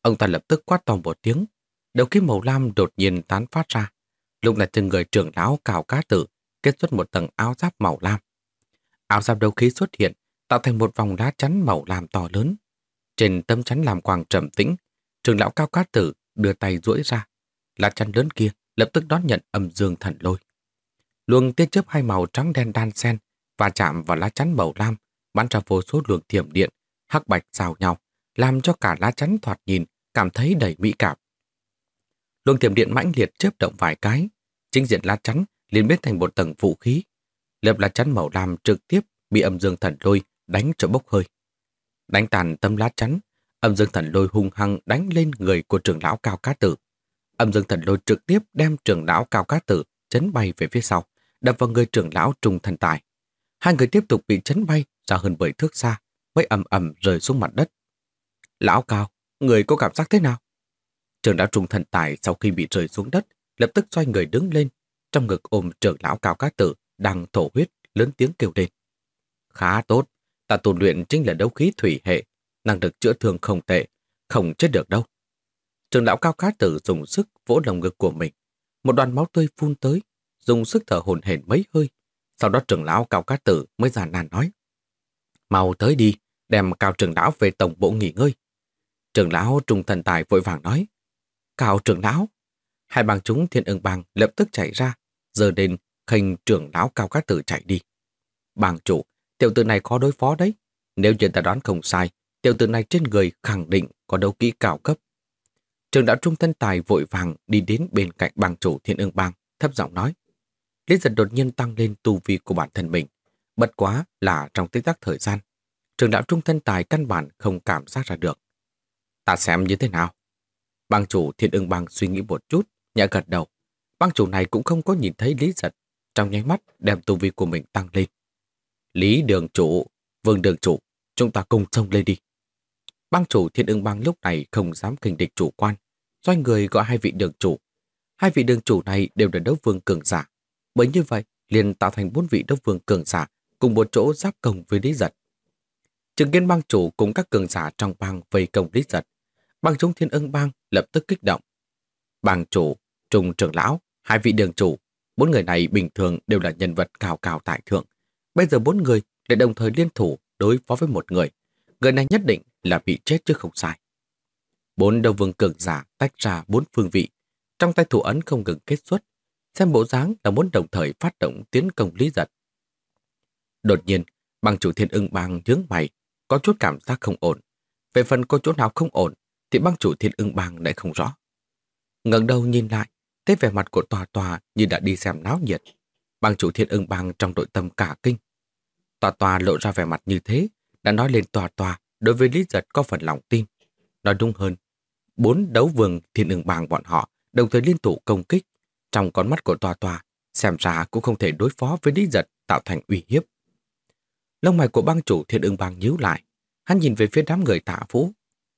Ông ta lập tức quát to một tiếng, đầu khí màu lam đột nhiên tán phát ra. Lúc này từng người trưởng lão cao cá tử kết xuất một tầng áo giáp màu lam. Áo giáp đấu khí xuất hiện, tạo thành một vòng lá chắn màu lam to lớn. Trên tấm chắn làm quang trầm tĩnh, trường lão cao cát tử đưa tay duỗi ra. Lá chắn lớn kia lập tức đón nhận âm dương thần lôi. Luồng tia chớp hai màu trắng đen đan xen và chạm vào lá chắn màu lam, bắn ra vô số luồng thiểm điện, hắc bạch giao nhau, làm cho cả lá chắn thoạt nhìn cảm thấy đầy mỹ cảm. Luồng thiểm điện mãnh liệt chớp động vài cái, chính diện lá chắn liền biến thành một tầng vũ khí. Lớp lá chắn màu lam trực tiếp bị âm dương thần lôi đánh cho bốc hơi. Đánh tàn tâm lá chắn, âm dương thần lôi hung hăng đánh lên người của trưởng lão cao cá tử. Âm dương thần lôi trực tiếp đem trưởng lão cao cá tử chấn bay về phía sau, đập vào người trưởng lão trung thần tài. Hai người tiếp tục bị chấn bay ra hơn 10 thước xa, mới ầm ầm rơi xuống mặt đất. Lão cao, người có cảm giác thế nào? Trưởng lão trung thần tài sau khi bị rơi xuống đất, lập tức xoay người đứng lên, trong ngực ôm trưởng lão cao cá tử đang thổ huyết, lớn tiếng kêu lên. Khá tốt, ta tu luyện chính là đấu khí thủy hệ, năng lực chữa thương không tệ, không chết được đâu. Trường lão cao cá tử dùng sức vỗ lồng ngực của mình. Một đoàn máu tươi phun tới, dùng sức thở hồn hển mấy hơi. Sau đó trưởng lão cao cá tử mới giàn nàn nói. Mau tới đi, đem cao trưởng lão về tổng bộ nghỉ ngơi. trưởng lão trung thần tài vội vàng nói. Cao trưởng lão. Hai bang chúng thiên ưng bang lập tức chạy ra, giờ đến khênh trưởng lão cao cá tử chạy đi. Bang chủ, tiểu tử này khó đối phó đấy. Nếu như ta đoán không sai, tiểu tử này trên người khẳng định có đấu kỹ cao cấp. Trường đạo trung thân tài vội vàng đi đến bên cạnh bang chủ thiên ương bang, thấp giọng nói. Lý giật đột nhiên tăng lên tu vi của bản thân mình. Bất quá là trong tích tắc thời gian. Trường đạo trung thân tài căn bản không cảm giác ra được. Ta xem như thế nào? Bang chủ thiên ương bang suy nghĩ một chút, nhẹ gật đầu. Bang chủ này cũng không có nhìn thấy Lý giật. Trong nháy mắt đem tu vi của mình tăng lên. Lý đường chủ, vương đường chủ, chúng ta cùng xông lên đi. Bang chủ thiên ưng bang lúc này không dám kinh địch chủ quan, doanh người gọi hai vị đường chủ. Hai vị đường chủ này đều là đấu vương cường giả. Bởi như vậy, liền tạo thành bốn vị đấu vương cường giả cùng một chỗ giáp công với Lý Giật. chứng kiến bang chủ cùng các cường giả trong bang vây công Lý Giật. Bang chúng thiên ưng bang lập tức kích động. Bang chủ, trùng trưởng lão, hai vị đường chủ, bốn người này bình thường đều là nhân vật cao cao tại thượng. Bây giờ bốn người lại đồng thời liên thủ đối phó với một người. Người này nhất định là bị chết chứ không sai. Bốn đầu vương cường giả tách ra bốn phương vị, trong tay thủ ấn không ngừng kết xuất, xem bộ dáng là muốn đồng thời phát động tiến công lý giật. Đột nhiên, bằng chủ thiên ưng bang nhướng mày, có chút cảm giác không ổn. Về phần có chỗ nào không ổn, thì bang chủ thiên ưng bang lại không rõ. ngẩng đầu nhìn lại, thấy vẻ mặt của tòa tòa như đã đi xem náo nhiệt. Bang chủ thiên ưng bang trong nội tâm cả kinh. Tòa tòa lộ ra vẻ mặt như thế, đã nói lên tòa tòa đối với Lý Giật có phần lòng tin. Nói đúng hơn, bốn đấu vương thiên ưng bang bọn họ đồng thời liên tục công kích. Trong con mắt của tòa tòa, xem ra cũng không thể đối phó với Lý Giật tạo thành uy hiếp. Lông mày của bang chủ thiên ưng bang nhíu lại. Hắn nhìn về phía đám người tạ vũ.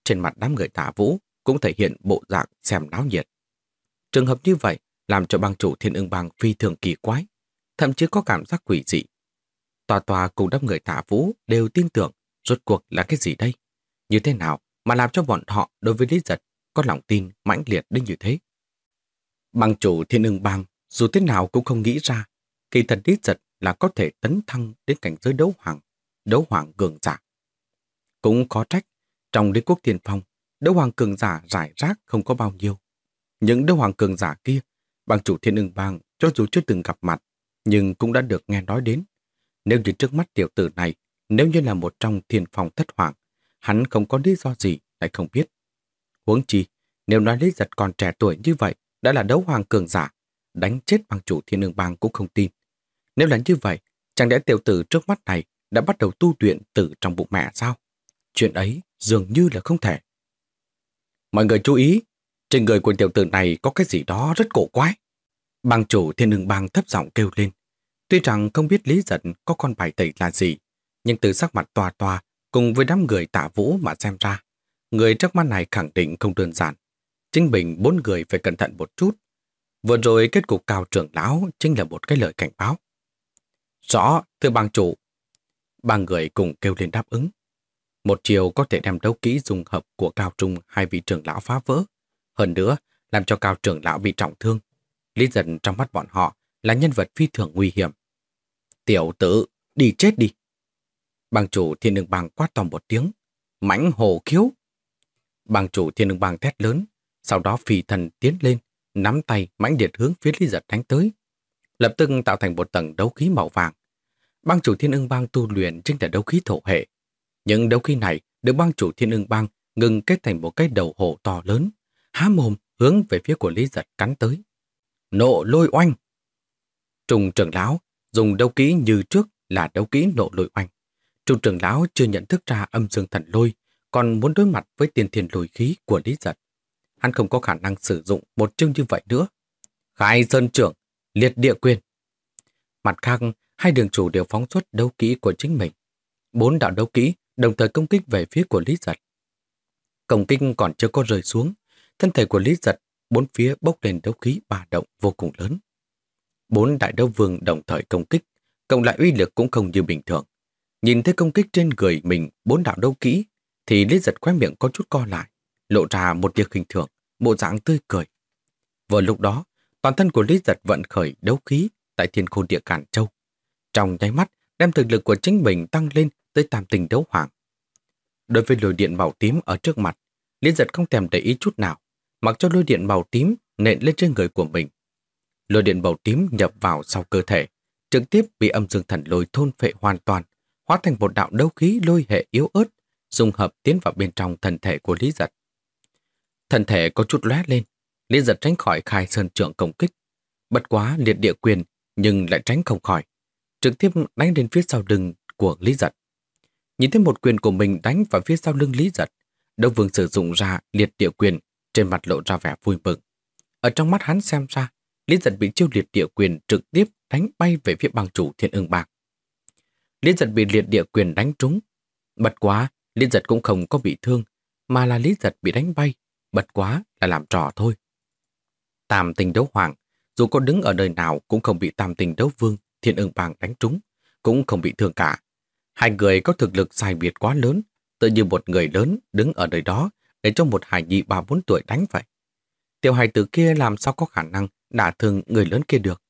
Trên mặt đám người tạ vũ cũng thể hiện bộ dạng xem náo nhiệt. Trường hợp như vậy làm cho bang chủ thiên ưng bang phi thường kỳ quái, thậm chí có cảm giác quỷ dị. Tòa tòa cùng đám người tạ vũ đều tin tưởng rốt cuộc là cái gì đây? Như thế nào mà làm cho bọn họ đối với Lý Giật có lòng tin mãnh liệt đến như thế? Bằng chủ thiên ưng bang dù thế nào cũng không nghĩ ra kỳ thật Lý Giật là có thể tấn thăng đến cảnh giới đấu hoàng, đấu hoàng cường giả. Cũng khó trách, trong đế quốc thiên phong, đấu hoàng cường giả rải rác không có bao nhiêu. Những đấu hoàng cường giả kia, bằng chủ thiên ưng bang cho dù chưa từng gặp mặt, nhưng cũng đã được nghe nói đến. Nếu như trước mắt tiểu tử này, nếu như là một trong thiền phòng thất hoàng, hắn không có lý do gì lại không biết. Huống chi, nếu nói lý giật còn trẻ tuổi như vậy, đã là đấu hoàng cường giả, đánh chết bang chủ thiên ương bang cũng không tin. Nếu là như vậy, chẳng lẽ tiểu tử trước mắt này đã bắt đầu tu luyện từ trong bụng mẹ sao? Chuyện ấy dường như là không thể. Mọi người chú ý, trên người của tiểu tử này có cái gì đó rất cổ quái. Bang chủ thiên ương bang thấp giọng kêu lên. Tuy rằng không biết lý giận có con bài tẩy là gì, nhưng từ sắc mặt tòa tòa cùng với đám người tạ vũ mà xem ra, người trước mắt này khẳng định không đơn giản. Chính mình bốn người phải cẩn thận một chút. Vừa rồi kết cục cao trưởng lão chính là một cái lời cảnh báo. Rõ, thưa bang chủ. Ba người cùng kêu lên đáp ứng. Một chiều có thể đem đấu kỹ dùng hợp của cao trung hai vị trưởng lão phá vỡ. Hơn nữa, làm cho cao trưởng lão bị trọng thương. Lý dần trong mắt bọn họ là nhân vật phi thường nguy hiểm. Tiểu tử, đi chết đi. Bang chủ thiên ưng bang quát to một tiếng. Mãnh hồ khiếu. Bang chủ thiên ưng bang thét lớn. Sau đó phi thần tiến lên, nắm tay mãnh liệt hướng phía Lý Giật đánh tới. Lập tức tạo thành một tầng đấu khí màu vàng. Bang chủ thiên ưng bang tu luyện chính là đấu khí thổ hệ. Những đấu khí này được bang chủ thiên ưng bang ngừng kết thành một cái đầu hổ to lớn, há mồm hướng về phía của Lý Giật cắn tới. Nộ lôi oanh! Trùng trưởng lão dùng đấu khí như trước là đấu khí nộ lôi oanh. Trung trưởng lão chưa nhận thức ra âm dương thần lôi, còn muốn đối mặt với tiền thiền lôi khí của Lý Giật. Hắn không có khả năng sử dụng một chương như vậy nữa. Khai Sơn trưởng, liệt địa quyền. Mặt khác, hai đường chủ đều phóng xuất đấu kỹ của chính mình. Bốn đạo đấu kỹ đồng thời công kích về phía của Lý Giật. Công kích còn chưa có rơi xuống, thân thể của Lý Giật bốn phía bốc lên đấu khí ba động vô cùng lớn. Bốn đại đấu vương đồng thời công kích, cộng lại uy lực cũng không như bình thường. Nhìn thấy công kích trên người mình bốn đạo đấu kỹ, thì Lý Giật khóe miệng có chút co lại, lộ ra một việc hình thường, bộ dạng tươi cười. Vừa lúc đó, toàn thân của Lý Giật vận khởi đấu khí tại thiên khôn địa Cản Châu. Trong nháy mắt, đem thực lực của chính mình tăng lên tới tam tình đấu hoàng. Đối với lôi điện màu tím ở trước mặt, Lý Giật không thèm để ý chút nào, mặc cho lôi điện màu tím nện lên trên người của mình. Lôi điện màu tím nhập vào sau cơ thể, trực tiếp bị âm dương thần lôi thôn phệ hoàn toàn, hóa thành một đạo đấu khí lôi hệ yếu ớt, dung hợp tiến vào bên trong thân thể của Lý Giật. Thân thể có chút lóe lên, Lý Giật tránh khỏi khai sơn trưởng công kích. Bật quá liệt địa quyền nhưng lại tránh không khỏi, trực tiếp đánh đến phía sau lưng của Lý Giật. Nhìn thấy một quyền của mình đánh vào phía sau lưng Lý Giật, Đông Vương sử dụng ra liệt địa quyền, trên mặt lộ ra vẻ vui mừng. Ở trong mắt hắn xem ra, Lý Giật bị chiêu liệt địa quyền trực tiếp đánh bay về phía bang chủ thiên ưng bạc. Lý Giật bị liệt địa quyền đánh trúng. Bật quá, Lý Giật cũng không có bị thương, mà là Lý Giật bị đánh bay, bật quá là làm trò thôi. Tam tình đấu hoàng, dù có đứng ở nơi nào cũng không bị tam tình đấu vương, thiên ưng bang đánh trúng, cũng không bị thương cả. Hai người có thực lực sai biệt quá lớn, tự như một người lớn đứng ở nơi đó để cho một hải nhi ba bốn tuổi đánh vậy. Tiểu hài tử kia làm sao có khả năng đả thương người lớn kia được.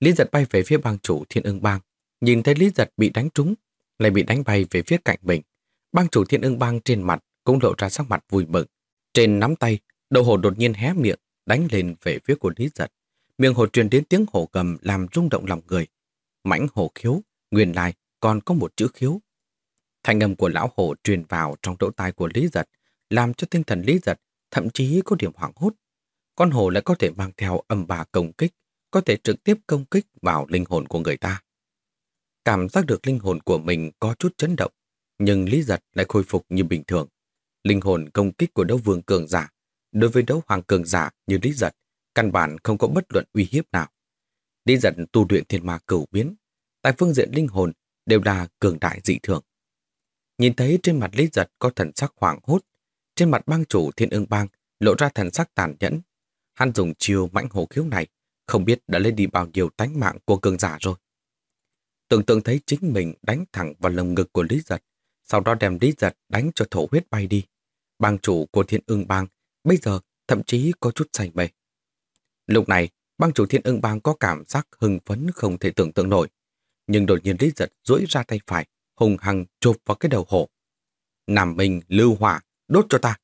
Lý giật bay về phía bang chủ thiên ưng bang, nhìn thấy Lý giật bị đánh trúng, lại bị đánh bay về phía cạnh mình. Bang chủ thiên ưng bang trên mặt cũng lộ ra sắc mặt vui mừng. Trên nắm tay, đầu hồ đột nhiên hé miệng, đánh lên về phía của Lý giật. Miệng hồ truyền đến tiếng hổ cầm làm rung động lòng người. Mãnh hổ khiếu, nguyên lai còn có một chữ khiếu. Thanh âm của lão hổ truyền vào trong lỗ tai của Lý Giật, làm cho tinh thần Lý Giật thậm chí có điểm hoảng hốt. Con hổ lại có thể mang theo âm bà công kích, có thể trực tiếp công kích vào linh hồn của người ta. Cảm giác được linh hồn của mình có chút chấn động, nhưng Lý Giật lại khôi phục như bình thường. Linh hồn công kích của đấu vương cường giả, đối với đấu hoàng cường giả như Lý Giật, căn bản không có bất luận uy hiếp nào. Lý Giật tu luyện thiên ma cửu biến, tại phương diện linh hồn đều là cường đại dị thường. Nhìn thấy trên mặt Lý Giật có thần sắc hoảng hốt, trên mặt bang chủ thiên ương bang lộ ra thần sắc tàn nhẫn. Hắn dùng chiêu mãnh hổ khiếu này, không biết đã lên đi bao nhiêu tánh mạng của cường giả rồi. Tưởng tượng thấy chính mình đánh thẳng vào lồng ngực của Lý Giật, sau đó đem Lý Giật đánh cho thổ huyết bay đi. Bang chủ của thiên ưng bang bây giờ thậm chí có chút say mê. Lúc này, bang chủ thiên ưng bang có cảm giác hưng phấn không thể tưởng tượng nổi nhưng đột nhiên Lý Giật duỗi ra tay phải, hùng hăng chụp vào cái đầu hổ. Nam Minh lưu hỏa, đốt cho ta.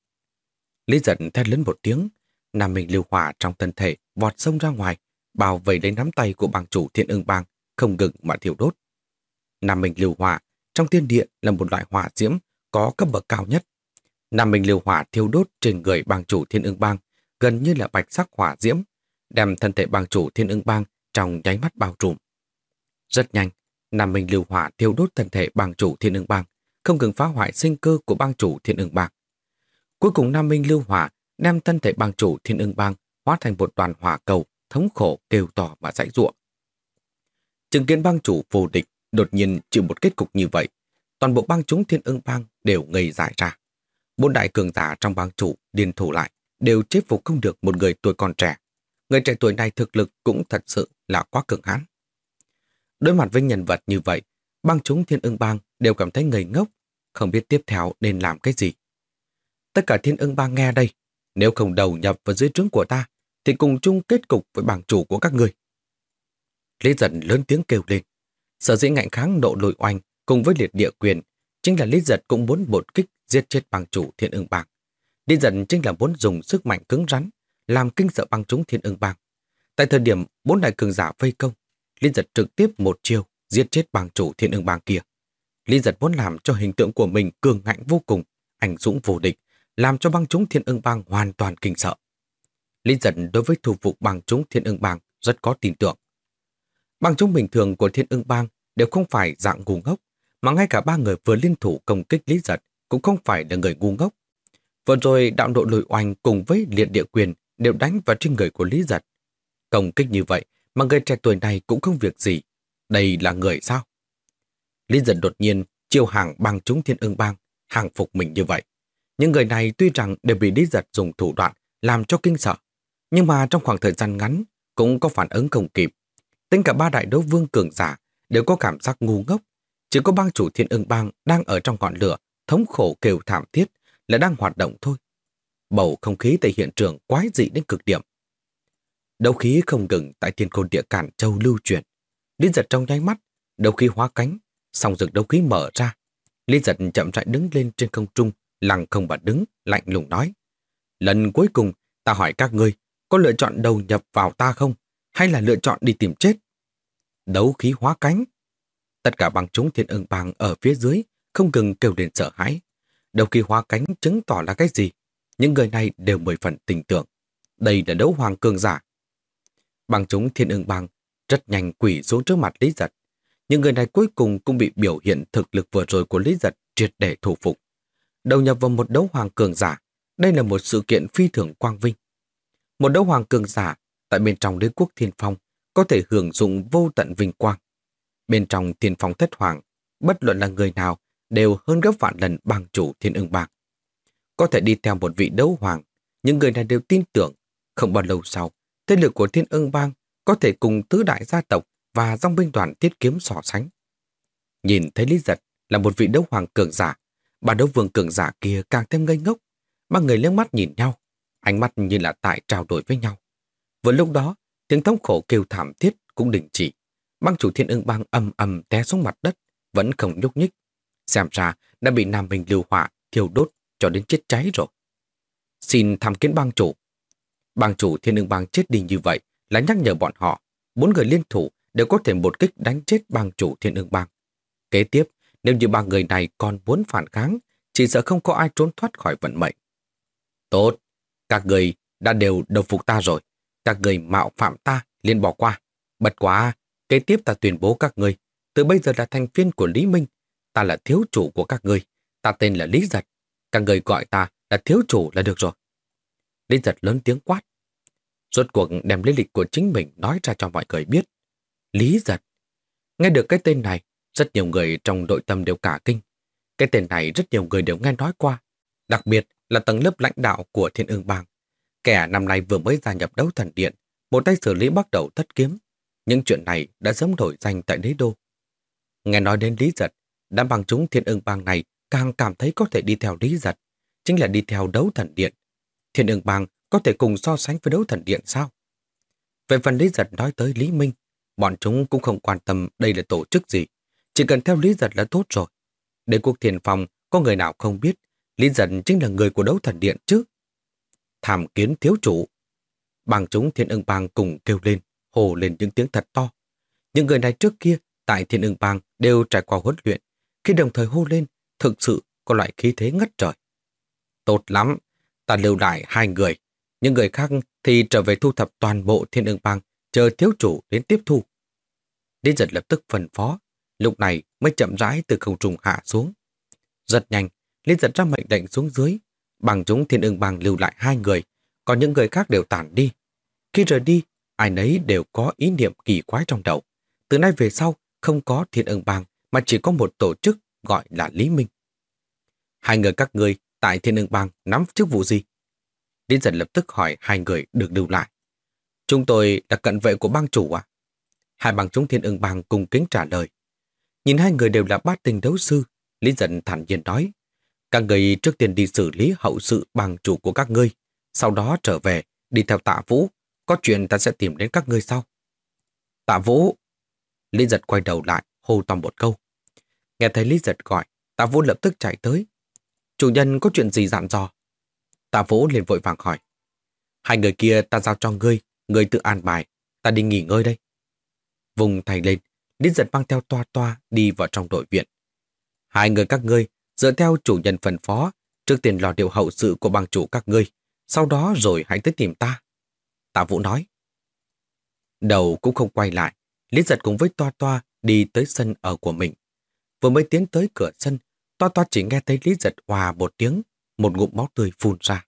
Lý Giật thét lớn một tiếng, Nam Minh lưu hỏa trong thân thể vọt sông ra ngoài, bao vây lấy nắm tay của bang chủ thiên ưng bang, không ngừng mà thiêu đốt. Nam Minh lưu hỏa trong thiên địa là một loại hỏa diễm có cấp bậc cao nhất. Nam Minh lưu hỏa thiêu đốt trên người bang chủ thiên ưng bang, gần như là bạch sắc hỏa diễm, đem thân thể bang chủ thiên ưng bang trong nháy mắt bao trùm. Rất nhanh, Nam Minh lưu hỏa thiêu đốt thân thể bang chủ thiên ưng bang, không ngừng phá hoại sinh cơ của bang chủ thiên ưng bang. Cuối cùng Nam Minh lưu hỏa đem thân thể bang chủ thiên ưng bang hóa thành một đoàn hỏa cầu, thống khổ kêu tỏ và dãy ruộng. Chứng kiến bang chủ vô địch đột nhiên chịu một kết cục như vậy, toàn bộ bang chúng thiên ưng bang đều ngây dại ra. Bốn đại cường giả trong bang chủ điên thủ lại, đều chế phục không được một người tuổi còn trẻ. Người trẻ tuổi này thực lực cũng thật sự là quá cường hãn. Đối mặt với nhân vật như vậy, bang chúng thiên ưng bang đều cảm thấy ngây ngốc, không biết tiếp theo nên làm cái gì. Tất cả thiên ưng bang nghe đây, nếu không đầu nhập vào dưới trướng của ta, thì cùng chung kết cục với bảng chủ của các người. Lý giật lớn tiếng kêu lên. Sở dĩ ngạnh kháng nộ lội oanh cùng với liệt địa quyền, chính là Lý Giật cũng muốn bột kích giết chết bang chủ thiên ưng bang. Lý Giật chính là muốn dùng sức mạnh cứng rắn, làm kinh sợ bang chúng thiên ưng bang. Tại thời điểm bốn đại cường giả vây công, Lý Giật trực tiếp một chiêu giết chết bang chủ thiên ưng bang kia. Lý Giật muốn làm cho hình tượng của mình cường ngạnh vô cùng, ảnh dũng vô địch, làm cho bang chúng thiên ưng bang hoàn toàn kinh sợ. Lý Giật đối với thủ vụ bang chúng thiên ưng bang rất có tin tưởng. Bằng chúng bình thường của thiên ưng bang đều không phải dạng ngu ngốc, mà ngay cả ba người vừa liên thủ công kích Lý Giật cũng không phải là người ngu ngốc. Vừa rồi đạo độ lùi oanh cùng với liệt địa quyền đều đánh vào trên người của Lý Giật. Công kích như vậy mà người trẻ tuổi này cũng không việc gì. Đây là người sao? Lý Giật đột nhiên chiêu hàng bằng chúng thiên ưng bang, hàng phục mình như vậy. Những người này tuy rằng đều bị Lý Giật dùng thủ đoạn làm cho kinh sợ, nhưng mà trong khoảng thời gian ngắn cũng có phản ứng không kịp. Tính cả ba đại đấu vương cường giả đều có cảm giác ngu ngốc. Chỉ có bang chủ thiên ưng bang đang ở trong ngọn lửa, thống khổ kêu thảm thiết là đang hoạt động thôi. Bầu không khí tại hiện trường quái dị đến cực điểm. Đấu khí không ngừng tại thiên khôn địa cản châu lưu chuyển. liên giật trong nháy mắt, đấu khí hóa cánh, song rực đấu khí mở ra. liên giật chậm rãi đứng lên trên không trung, lặng không bật đứng, lạnh lùng nói. Lần cuối cùng, ta hỏi các ngươi, có lựa chọn đầu nhập vào ta không? Hay là lựa chọn đi tìm chết? Đấu khí hóa cánh. Tất cả bằng chúng thiên ưng bàng ở phía dưới không ngừng kêu lên sợ hãi. Đấu khí hóa cánh chứng tỏ là cái gì? Những người này đều mười phần tình tưởng. Đây là đấu hoàng cường giả. Bằng chúng thiên ưng bàng rất nhanh quỷ xuống trước mặt Lý Giật. Những người này cuối cùng cũng bị biểu hiện thực lực vừa rồi của Lý Giật triệt để thủ phục. Đầu nhập vào một đấu hoàng cường giả, đây là một sự kiện phi thường quang vinh. Một đấu hoàng cường giả tại bên trong đế quốc thiên phong có thể hưởng dụng vô tận vinh quang. Bên trong thiên phong thất hoàng, bất luận là người nào đều hơn gấp vạn lần bang chủ thiên ưng bang. Có thể đi theo một vị đấu hoàng, những người này đều tin tưởng. Không bao lâu sau, thế lực của thiên ưng bang có thể cùng tứ đại gia tộc và dòng binh đoàn tiết kiếm so sánh. Nhìn thấy Lý Giật là một vị đấu hoàng cường giả, bà đấu vương cường giả kia càng thêm ngây ngốc. Ba người liếc mắt nhìn nhau, ánh mắt như là tại trao đổi với nhau. Vừa lúc đó, tiếng thống khổ kêu thảm thiết cũng đình chỉ. Băng chủ thiên ưng bang âm ầm té xuống mặt đất, vẫn không nhúc nhích. Xem ra đã bị Nam bình lưu hỏa thiêu đốt cho đến chết cháy rồi. Xin tham kiến bang chủ. Bang chủ thiên ưng bang chết đi như vậy là nhắc nhở bọn họ, bốn người liên thủ đều có thể một kích đánh chết bang chủ thiên ưng bang. Kế tiếp, nếu như ba người này còn muốn phản kháng, chỉ sợ không có ai trốn thoát khỏi vận mệnh. Tốt, các người đã đều đồng phục ta rồi. Các người mạo phạm ta, liền bỏ qua. Bật quá, kế tiếp ta tuyên bố các người, từ bây giờ là thành viên của Lý Minh. Ta là thiếu chủ của các người. Ta tên là Lý Giật. Các người gọi ta là thiếu chủ là được rồi. Lý Giật lớn tiếng quát. Rốt cuộc đem lý lịch của chính mình nói ra cho mọi người biết. Lý Giật. Nghe được cái tên này, rất nhiều người trong đội tâm đều cả kinh. Cái tên này rất nhiều người đều nghe nói qua. Đặc biệt là tầng lớp lãnh đạo của thiên ương bang. Kẻ năm nay vừa mới gia nhập đấu thần điện, một tay xử lý bắt đầu thất kiếm. Những chuyện này đã sớm đổi danh tại đế đô. Nghe nói đến Lý Giật, đám bằng chúng thiên ương bang này càng cảm thấy có thể đi theo Lý Giật, chính là đi theo đấu thần điện. Thiên ương bang có thể cùng so sánh với đấu thần điện sao? Về phần Lý Giật nói tới Lý Minh, bọn chúng cũng không quan tâm đây là tổ chức gì. Chỉ cần theo Lý Giật là tốt rồi. Để cuộc thiền phòng có người nào không biết Lý Giật chính là người của đấu thần điện chứ. Tham kiến thiếu chủ. bàng chúng thiên ưng bang cùng kêu lên, hồ lên những tiếng thật to. Những người này trước kia tại thiên ưng bang đều trải qua huấn luyện. Khi đồng thời hô lên, thực sự có loại khí thế ngất trời. Tốt lắm, ta lưu lại hai người. Những người khác thì trở về thu thập toàn bộ thiên ưng bang, chờ thiếu chủ đến tiếp thu. đến giật lập tức phân phó, lúc này mới chậm rãi từ không trùng hạ xuống. Rất nhanh, Lý giật ra mệnh lệnh xuống dưới, bằng chúng thiên ưng bang lưu lại hai người, còn những người khác đều tản đi. Khi rời đi, ai nấy đều có ý niệm kỳ quái trong đầu. Từ nay về sau, không có thiên ưng bang, mà chỉ có một tổ chức gọi là Lý Minh. Hai người các người tại thiên ưng bang nắm chức vụ gì? Lý dần lập tức hỏi hai người được lưu lại. Chúng tôi là cận vệ của bang chủ à? Hai bằng chúng thiên ưng bang cùng kính trả lời. Nhìn hai người đều là bát tình đấu sư, Lý dần thản nhiên nói. Các người trước tiên đi xử lý hậu sự bằng chủ của các ngươi, sau đó trở về, đi theo tạ vũ, có chuyện ta sẽ tìm đến các ngươi sau. Tạ vũ! Lý giật quay đầu lại, hô to một câu. Nghe thấy Lý giật gọi, tạ vũ lập tức chạy tới. Chủ nhân có chuyện gì dặn dò? Tạ vũ liền vội vàng hỏi. Hai người kia ta giao cho ngươi, ngươi tự an bài, ta đi nghỉ ngơi đây. Vùng tay lên, Lý giật mang theo toa toa đi vào trong đội viện. Hai người các ngươi, dựa theo chủ nhân phân phó, trước tiên lo điều hậu sự của bang chủ các ngươi, sau đó rồi hãy tới tìm ta. Tạ Vũ nói. Đầu cũng không quay lại, Lý giật cùng với toa toa đi tới sân ở của mình. Vừa mới tiến tới cửa sân, toa toa chỉ nghe thấy Lý giật hòa một tiếng, một ngụm máu tươi phun ra.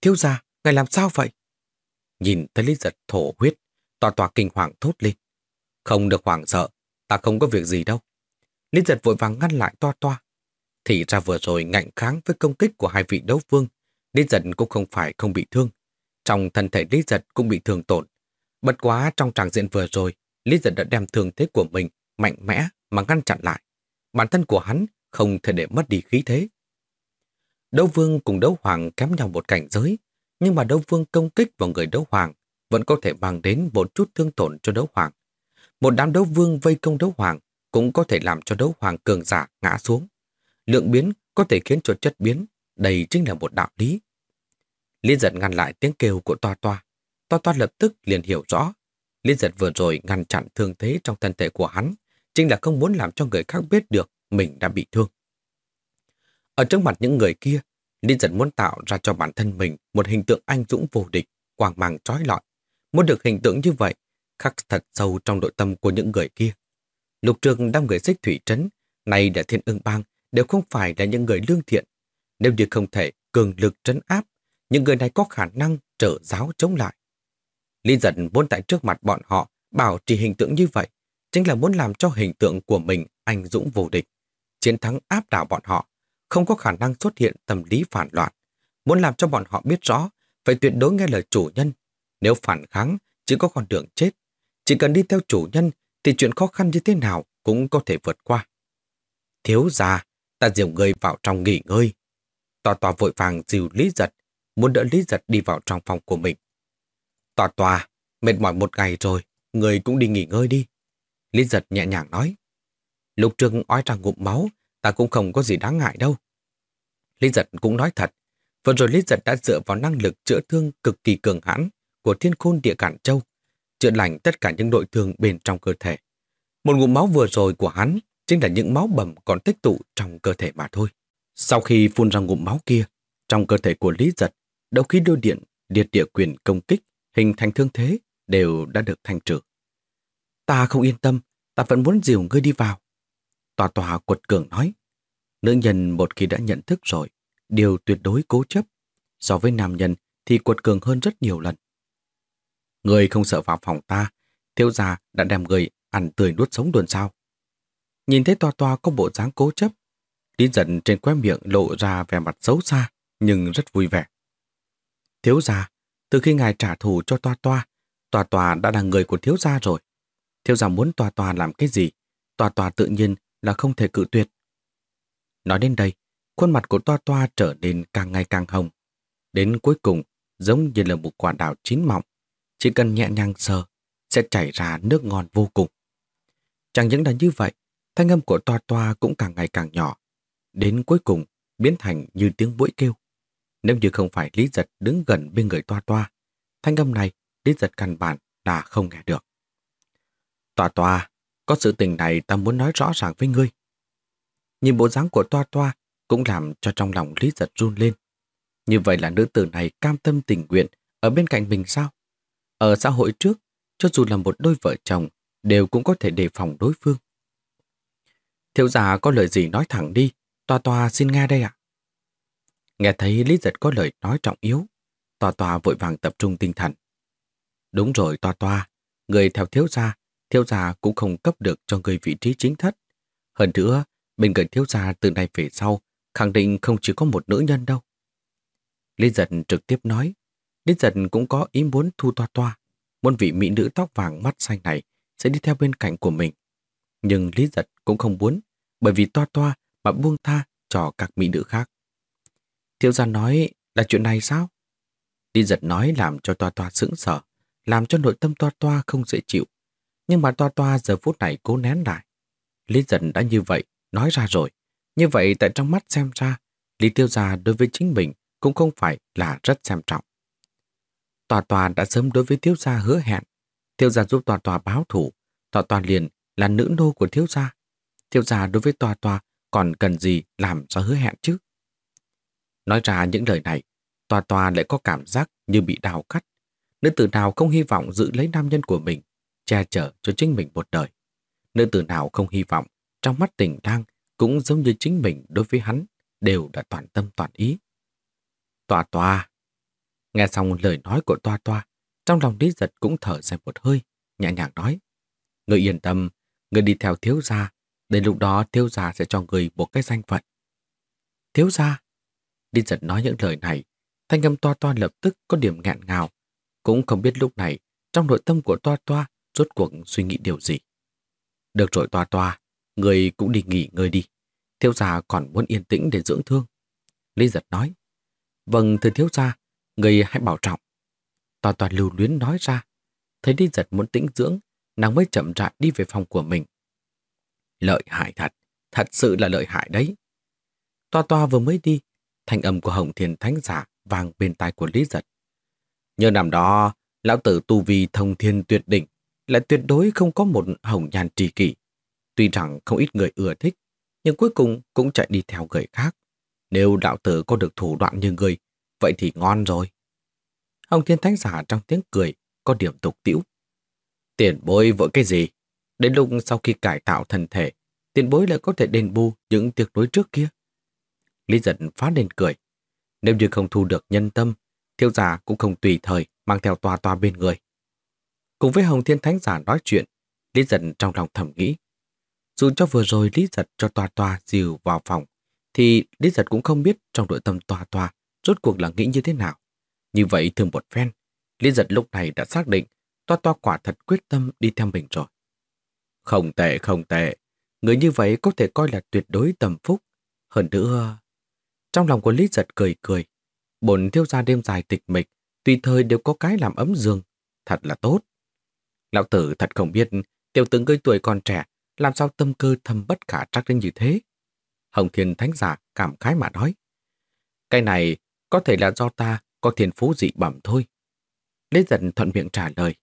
Thiếu gia, ngài làm sao vậy? Nhìn thấy Lý giật thổ huyết, toa toa kinh hoàng thốt lên. Không được hoảng sợ, ta không có việc gì đâu. Lý giật vội vàng ngăn lại toa toa. Thì ra vừa rồi ngạnh kháng với công kích của hai vị đấu vương. Lý giật cũng không phải không bị thương. Trong thân thể Lý giật cũng bị thương tổn. Bất quá trong tràng diện vừa rồi, Lý giật đã đem thương thế của mình mạnh mẽ mà ngăn chặn lại. Bản thân của hắn không thể để mất đi khí thế. Đấu vương cùng đấu hoàng kém nhau một cảnh giới, nhưng mà đấu vương công kích vào người đấu hoàng vẫn có thể mang đến một chút thương tổn cho đấu hoàng. Một đám đấu vương vây công đấu hoàng cũng có thể làm cho đấu hoàng cường giả ngã xuống. Lượng biến có thể khiến cho chất biến, đây chính là một đạo lý. Liên giật ngăn lại tiếng kêu của toa toa. Toa toa lập tức liền hiểu rõ. Liên giật vừa rồi ngăn chặn thương thế trong thân thể của hắn, chính là không muốn làm cho người khác biết được mình đã bị thương. Ở trước mặt những người kia, Liên giật muốn tạo ra cho bản thân mình một hình tượng anh dũng vô địch, quang mang trói lọi. Muốn được hình tượng như vậy, khắc thật sâu trong nội tâm của những người kia. Lục trường đám người xích thủy trấn, này đã thiên ưng bang, đều không phải là những người lương thiện. Nếu như không thể cường lực trấn áp, những người này có khả năng trở giáo chống lại. Lý giận muốn tại trước mặt bọn họ bảo trì hình tượng như vậy, chính là muốn làm cho hình tượng của mình anh dũng vô địch, chiến thắng áp đảo bọn họ, không có khả năng xuất hiện tâm lý phản loạn. Muốn làm cho bọn họ biết rõ, phải tuyệt đối nghe lời chủ nhân. Nếu phản kháng, chỉ có con đường chết. Chỉ cần đi theo chủ nhân thì chuyện khó khăn như thế nào cũng có thể vượt qua. Thiếu già, ta dìu người vào trong nghỉ ngơi. Tòa tòa vội vàng dìu Lý Giật, muốn đỡ Lý Giật đi vào trong phòng của mình. Tòa tòa, mệt mỏi một ngày rồi, người cũng đi nghỉ ngơi đi. Lý Giật nhẹ nhàng nói. Lục Trương ói ra ngụm máu, ta cũng không có gì đáng ngại đâu. Lý Giật cũng nói thật, vừa rồi Lý Giật đã dựa vào năng lực chữa thương cực kỳ cường hãn của thiên khôn địa cản châu, chữa lành tất cả những nội thương bên trong cơ thể. Một ngụm máu vừa rồi của hắn chính là những máu bầm còn tích tụ trong cơ thể mà thôi. Sau khi phun ra ngụm máu kia, trong cơ thể của Lý Giật, đầu khí đôi điện, liệt địa quyền công kích, hình thành thương thế đều đã được thanh trừ. Ta không yên tâm, ta vẫn muốn dìu ngươi đi vào. Tòa tòa quật cường nói, nữ nhân một khi đã nhận thức rồi, điều tuyệt đối cố chấp. So với nam nhân thì quật cường hơn rất nhiều lần. Người không sợ vào phòng ta, thiếu gia đã đem người ăn tươi nuốt sống luôn sao. Nhìn thấy toa toa có bộ dáng cố chấp, Lý giận trên khóe miệng lộ ra vẻ mặt xấu xa, nhưng rất vui vẻ. Thiếu gia, từ khi ngài trả thù cho toa toa, toa toa đã là người của thiếu gia rồi. Thiếu gia muốn toa toa làm cái gì, toa toa tự nhiên là không thể cự tuyệt. Nói đến đây, khuôn mặt của toa toa trở nên càng ngày càng hồng. Đến cuối cùng, giống như là một quả đào chín mọng, chỉ cần nhẹ nhàng sờ, sẽ chảy ra nước ngon vô cùng. Chẳng những là như vậy, thanh âm của toa toa cũng càng ngày càng nhỏ. Đến cuối cùng, biến thành như tiếng mũi kêu. Nếu như không phải Lý Giật đứng gần bên người toa toa, thanh âm này Lý Giật căn bản là không nghe được. Toa toa, có sự tình này ta muốn nói rõ ràng với ngươi. Nhìn bộ dáng của toa toa cũng làm cho trong lòng Lý Giật run lên. Như vậy là nữ tử này cam tâm tình nguyện ở bên cạnh mình sao? Ở xã hội trước, cho dù là một đôi vợ chồng, đều cũng có thể đề phòng đối phương. Thiếu gia có lời gì nói thẳng đi, tòa tòa xin nghe đây ạ. Nghe thấy Lý Giật có lời nói trọng yếu, tòa tòa vội vàng tập trung tinh thần. Đúng rồi tòa tòa, người theo thiếu gia, thiếu gia cũng không cấp được cho người vị trí chính thất. Hơn nữa, bên cạnh thiếu gia từ nay về sau, khẳng định không chỉ có một nữ nhân đâu. Lý Giật trực tiếp nói, Lý Giật cũng có ý muốn thu toa toa, muốn vị mỹ nữ tóc vàng mắt xanh này sẽ đi theo bên cạnh của mình. Nhưng Lý Giật cũng không muốn, bởi vì toa toa mà buông tha cho các mỹ nữ khác. Thiếu gia nói là chuyện này sao? Lý Giật nói làm cho toa toa sững sờ, làm cho nội tâm toa toa không dễ chịu. Nhưng mà toa toa giờ phút này cố nén lại. Lý Giật đã như vậy, nói ra rồi. Như vậy tại trong mắt xem ra, Lý Tiêu Gia đối với chính mình cũng không phải là rất xem trọng. Tòa tòa đã sớm đối với Thiếu Gia hứa hẹn. Thiếu Gia giúp tòa tòa báo thủ. Tòa tòa liền là nữ nô của Thiếu Gia. Thiếu Gia đối với tòa tòa còn cần gì làm cho hứa hẹn chứ? Nói ra những lời này, tòa tòa lại có cảm giác như bị đào cắt. Nữ tử nào không hy vọng giữ lấy nam nhân của mình, che chở cho chính mình một đời. Nữ tử nào không hy vọng, trong mắt tình đang cũng giống như chính mình đối với hắn, đều đã toàn tâm toàn ý. Tòa tòa. Nghe xong lời nói của tòa tòa trong lòng Lý Giật cũng thở dài một hơi, nhẹ nhàng nói. Người yên tâm, người đi theo thiếu gia, đến lúc đó thiếu gia sẽ cho người một cái danh phận. Thiếu gia? Đinh Giật nói những lời này, thanh âm toa toa lập tức có điểm nghẹn ngào. Cũng không biết lúc này, trong nội tâm của toa toa rốt cuộc suy nghĩ điều gì. Được rồi toa toa, người cũng đi nghỉ ngơi đi. Thiếu gia còn muốn yên tĩnh để dưỡng thương. Lý giật nói. Vâng, thưa thiếu gia, người hãy bảo trọng. Toa toa lưu luyến nói ra. Thấy Lý giật muốn tĩnh dưỡng, nàng mới chậm rãi đi về phòng của mình. Lợi hại thật, thật sự là lợi hại đấy. Toa toa vừa mới đi, thanh âm của Hồng Thiền Thánh Giả vang bên tai của Lý Giật. Nhờ năm đó, lão tử tu vi thông thiên tuyệt đỉnh, lại tuyệt đối không có một hồng nhàn trì kỷ. Tuy rằng không ít người ưa thích, nhưng cuối cùng cũng chạy đi theo người khác. Nếu đạo tử có được thủ đoạn như người, vậy thì ngon rồi. Hồng Thiên Thánh Giả trong tiếng cười, có điểm tục tiễu. Tiền bối vội cái gì? Đến lúc sau khi cải tạo thân thể, tiền bối lại có thể đền bù những tiệc đối trước kia. Lý giật phá lên cười. Nếu như không thu được nhân tâm, thiếu giả cũng không tùy thời mang theo toa toa bên người. Cùng với Hồng Thiên Thánh Giả nói chuyện, Lý giật trong lòng thầm nghĩ. Dù cho vừa rồi Lý giật cho toa toa dìu vào phòng, thì Lý giật cũng không biết trong nội tâm toa toa rốt cuộc là nghĩ như thế nào. Như vậy thường một phen, Lý giật lúc này đã xác định toa toa quả thật quyết tâm đi theo mình rồi. Không tệ, không tệ. Người như vậy có thể coi là tuyệt đối tầm phúc. Hơn nữa... Trong lòng của Lý giật cười cười. Bồn thiêu gia đêm dài tịch mịch, tùy thời đều có cái làm ấm giường. Thật là tốt. Lão tử thật không biết tiểu tướng ngươi tuổi còn trẻ làm sao tâm cơ thâm bất khả trắc đến như thế. Hồng Thiên Thánh Giả cảm khái mà nói. Cái này có thể là do ta có thiên phú dị bẩm thôi. Lý giật thuận miệng trả lời.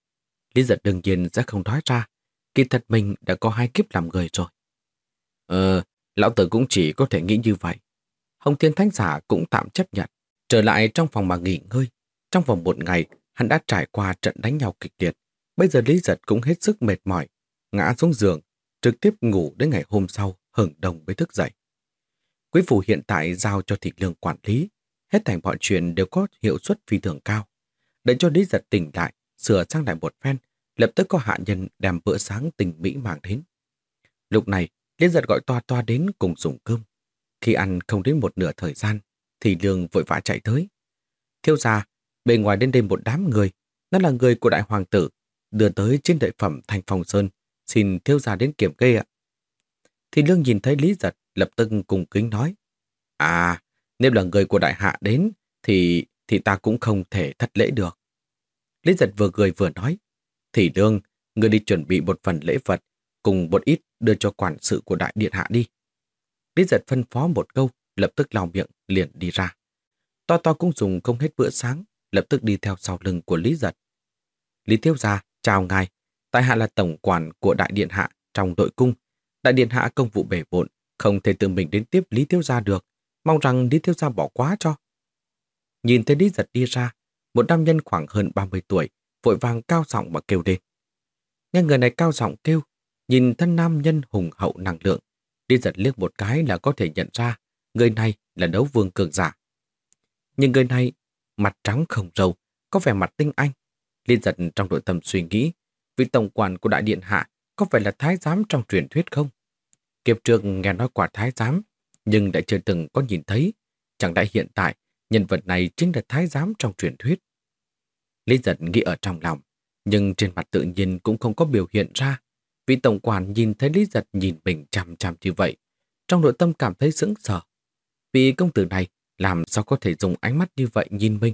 Lý giật đương nhiên sẽ không nói ra. Kỳ thật mình đã có hai kiếp làm người rồi. Ờ, lão tử cũng chỉ có thể nghĩ như vậy. Hồng Thiên Thánh Giả cũng tạm chấp nhận. Trở lại trong phòng mà nghỉ ngơi. Trong vòng một ngày, hắn đã trải qua trận đánh nhau kịch liệt. Bây giờ Lý Giật cũng hết sức mệt mỏi, ngã xuống giường, trực tiếp ngủ đến ngày hôm sau, hưởng đồng mới thức dậy. Quý phủ hiện tại giao cho thị lương quản lý, hết thành mọi chuyện đều có hiệu suất phi thường cao. Để cho Lý Giật tỉnh lại, sửa sang lại một phen, lập tức có hạ nhân đem bữa sáng tình mỹ mang đến. Lúc này, Lý Giật gọi toa toa đến cùng dùng cơm. Khi ăn không đến một nửa thời gian, thì lương vội vã chạy tới. Thiếu gia, bề ngoài đến đêm một đám người, nó là người của đại hoàng tử, đưa tới trên đợi phẩm thành phòng sơn, xin thiếu gia đến kiểm kê ạ. Thì lương nhìn thấy Lý Giật, lập tức cùng kính nói. À, nếu là người của đại hạ đến, thì thì ta cũng không thể thất lễ được. Lý Giật vừa cười vừa nói. Thị lương, người đi chuẩn bị một phần lễ vật, cùng một ít đưa cho quản sự của đại điện hạ đi. Lý Giật phân phó một câu, lập tức lau miệng, liền đi ra. To to cũng dùng không hết bữa sáng, lập tức đi theo sau lưng của Lý Giật. Lý Thiếu Gia, chào ngài, tại hạ là tổng quản của đại điện hạ trong nội cung. Đại điện hạ công vụ bể bộn, không thể tự mình đến tiếp Lý Thiếu Gia được, mong rằng Lý Thiếu Gia bỏ quá cho. Nhìn thấy Lý Giật đi ra, một nam nhân khoảng hơn 30 tuổi, vội vàng cao giọng mà kêu lên. Nghe người này cao giọng kêu, nhìn thân nam nhân hùng hậu năng lượng, đi Giật liếc một cái là có thể nhận ra người này là đấu vương cường giả. Nhưng người này, mặt trắng không râu, có vẻ mặt tinh anh. liên Giật trong nội tâm suy nghĩ, vị tổng quản của đại điện hạ có phải là thái giám trong truyền thuyết không? Kiếp trước nghe nói quả thái giám, nhưng đã chưa từng có nhìn thấy. Chẳng lẽ hiện tại, nhân vật này chính là thái giám trong truyền thuyết. Lý giật nghĩ ở trong lòng, nhưng trên mặt tự nhiên cũng không có biểu hiện ra. Vị tổng quản nhìn thấy Lý giật nhìn mình chằm chằm như vậy, trong nội tâm cảm thấy sững sờ. Vị công tử này làm sao có thể dùng ánh mắt như vậy nhìn mình?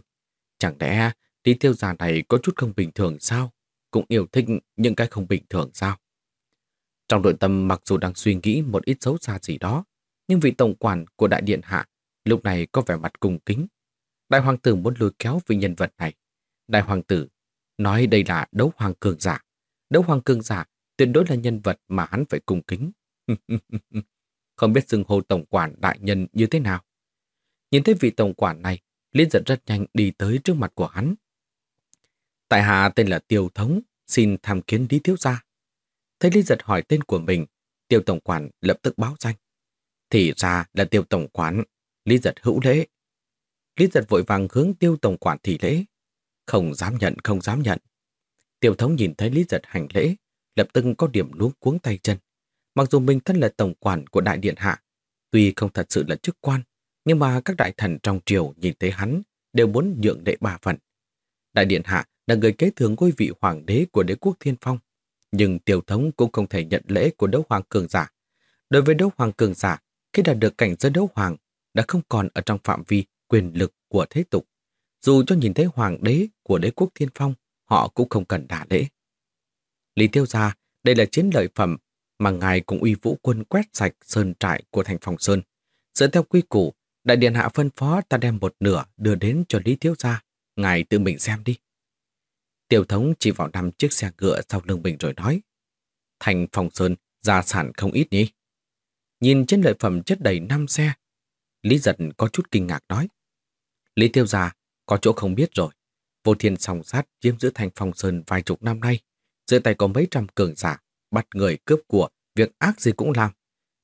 Chẳng lẽ Lý tiêu già này có chút không bình thường sao? Cũng yêu thích những cái không bình thường sao? Trong nội tâm mặc dù đang suy nghĩ một ít xấu xa gì đó, nhưng vị tổng quản của đại điện hạ lúc này có vẻ mặt cung kính. Đại hoàng tử muốn lôi kéo vị nhân vật này. Đại hoàng tử nói đây là đấu hoàng cường giả. Đấu hoàng cường giả tuyệt đối là nhân vật mà hắn phải cung kính. Không biết xưng hô tổng quản đại nhân như thế nào. Nhìn thấy vị tổng quản này, Liên giật rất nhanh đi tới trước mặt của hắn. Tại hạ tên là Tiêu Thống, xin tham kiến Lý Thiếu Gia. Thấy Lý giật hỏi tên của mình, Tiêu Tổng quản lập tức báo danh. Thì ra là Tiêu Tổng quản, Lý giật hữu lễ. Lý giật vội vàng hướng Tiêu Tổng quản thị lễ. Không dám nhận, không dám nhận. Tiểu Thống nhìn thấy Lý giật hành lễ, lập tức có điểm luống cuống tay chân. Mặc dù mình thân là tổng quản của đại điện hạ, tuy không thật sự là chức quan, nhưng mà các đại thần trong triều nhìn thấy hắn đều muốn nhượng đệ ba phần. Đại điện hạ là người kế thừa ngôi vị hoàng đế của đế quốc thiên phong, nhưng tiểu thống cũng không thể nhận lễ của đấu hoàng cường giả. Đối với đấu hoàng cường giả, khi đạt được cảnh giới đấu hoàng, đã không còn ở trong phạm vi quyền lực của thế tục. Dù cho nhìn thấy hoàng đế của đế quốc thiên phong, họ cũng không cần đả lễ. Lý Tiêu Gia, đây là chiến lợi phẩm mà ngài cùng uy vũ quân quét sạch sơn trại của thành phòng sơn. Dựa theo quy củ, đại điện hạ phân phó ta đem một nửa đưa đến cho Lý Thiếu Gia. Ngài tự mình xem đi. Tiểu thống chỉ vào năm chiếc xe ngựa sau lưng mình rồi nói. Thành phòng sơn, gia sản không ít nhỉ? Nhìn trên lợi phẩm chất đầy năm xe, Lý giật có chút kinh ngạc nói. Lý Tiêu Gia, có chỗ không biết rồi. Vô thiên song sát chiếm giữ thành phòng sơn vài chục năm nay. Dưới tay có mấy trăm cường giả, bắt người cướp của, việc ác gì cũng làm.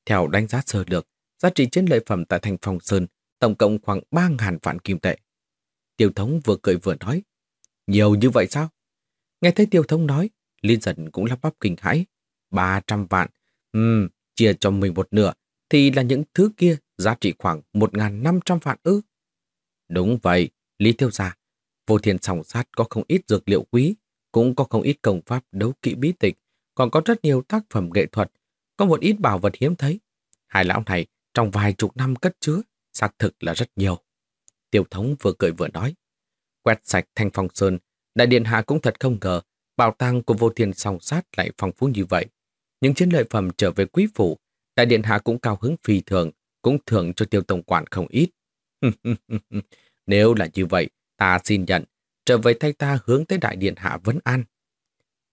Theo đánh giá sơ lược, giá trị chiến lợi phẩm tại thành phòng Sơn tổng cộng khoảng 3.000 vạn kim tệ. Tiêu thống vừa cười vừa nói, nhiều như vậy sao? Nghe thấy tiêu thống nói, Liên dần cũng lắp bắp kinh hãi. 300 vạn, ừm, chia cho mình một nửa, thì là những thứ kia giá trị khoảng 1.500 vạn ư. Đúng vậy, Lý Tiêu Gia, vô thiền sòng sát có không ít dược liệu quý, cũng có không ít công pháp đấu kỵ bí tịch, còn có rất nhiều tác phẩm nghệ thuật, có một ít bảo vật hiếm thấy. Hai lão này trong vài chục năm cất chứa, xác thực là rất nhiều. Tiêu thống vừa cười vừa nói. Quét sạch thanh phong sơn, đại điện hạ cũng thật không ngờ, bảo tàng của vô thiền sòng sát lại phong phú như vậy. Những chiến lợi phẩm trở về quý phủ, đại điện hạ cũng cao hứng phi thường, cũng thưởng cho tiêu tổng quản không ít. Nếu là như vậy, ta xin nhận, trở về thay ta hướng tới đại điện hạ vấn an.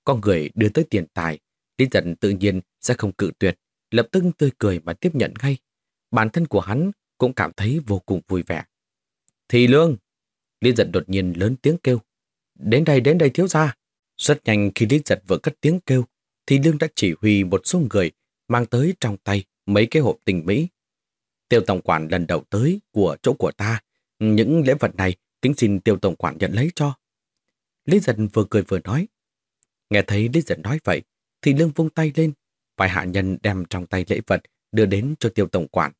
Con người đưa tới tiền tài, Lý giận tự nhiên sẽ không cự tuyệt, lập tức tươi cười mà tiếp nhận ngay. Bản thân của hắn cũng cảm thấy vô cùng vui vẻ. Thì lương! Lý giật đột nhiên lớn tiếng kêu. Đến đây, đến đây thiếu gia. Rất nhanh khi Lý giật vừa cất tiếng kêu, thì lương đã chỉ huy một số người mang tới trong tay mấy cái hộp tình mỹ. Tiêu tổng quản lần đầu tới của chỗ của ta, những lễ vật này kính xin tiêu tổng quản nhận lấy cho. Lý giật vừa cười vừa nói. Nghe thấy Lý giật nói vậy, thì lương vung tay lên, vài hạ nhân đem trong tay lễ vật đưa đến cho tiêu tổng quản.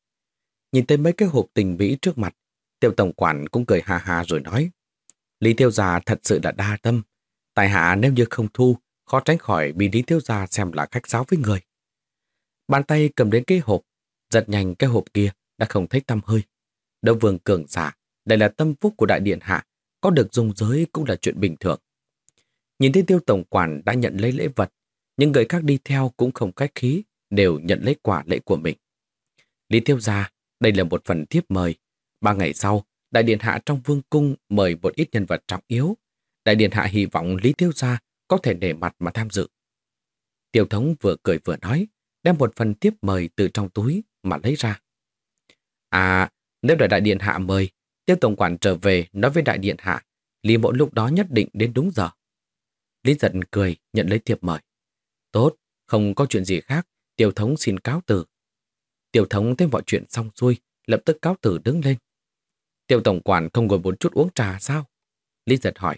Nhìn thấy mấy cái hộp tình mỹ trước mặt, tiêu tổng quản cũng cười hà hà rồi nói. Lý tiêu già thật sự là đa tâm. Tài hạ nếu như không thu, khó tránh khỏi bị Lý tiêu già xem là khách giáo với người. Bàn tay cầm đến cái hộp, giật nhanh cái hộp kia đã không thấy tâm hơi. đông vương cường giả, đây là tâm phúc của đại điện hạ, có được dùng giới cũng là chuyện bình thường. Nhìn thấy tiêu tổng quản đã nhận lấy lễ vật, những người khác đi theo cũng không cách khí, đều nhận lấy quả lễ của mình. Lý tiêu gia, đây là một phần tiếp mời. Ba ngày sau, Đại Điện Hạ trong vương cung mời một ít nhân vật trọng yếu. Đại Điện Hạ hy vọng Lý Tiêu Gia có thể nể mặt mà tham dự. Tiêu thống vừa cười vừa nói, đem một phần tiếp mời từ trong túi mà lấy ra. À, nếu đợi Đại Điện Hạ mời, Tiêu Tổng Quản trở về nói với Đại Điện Hạ, Lý Mộ lúc đó nhất định đến đúng giờ. Lý giận cười nhận lấy thiệp mời. Tốt, không có chuyện gì khác, Tiêu thống xin cáo từ. Tiêu thống thấy mọi chuyện xong xuôi, lập tức cáo từ đứng lên. Tiêu tổng quản không ngồi một chút uống trà sao? Lý giật hỏi.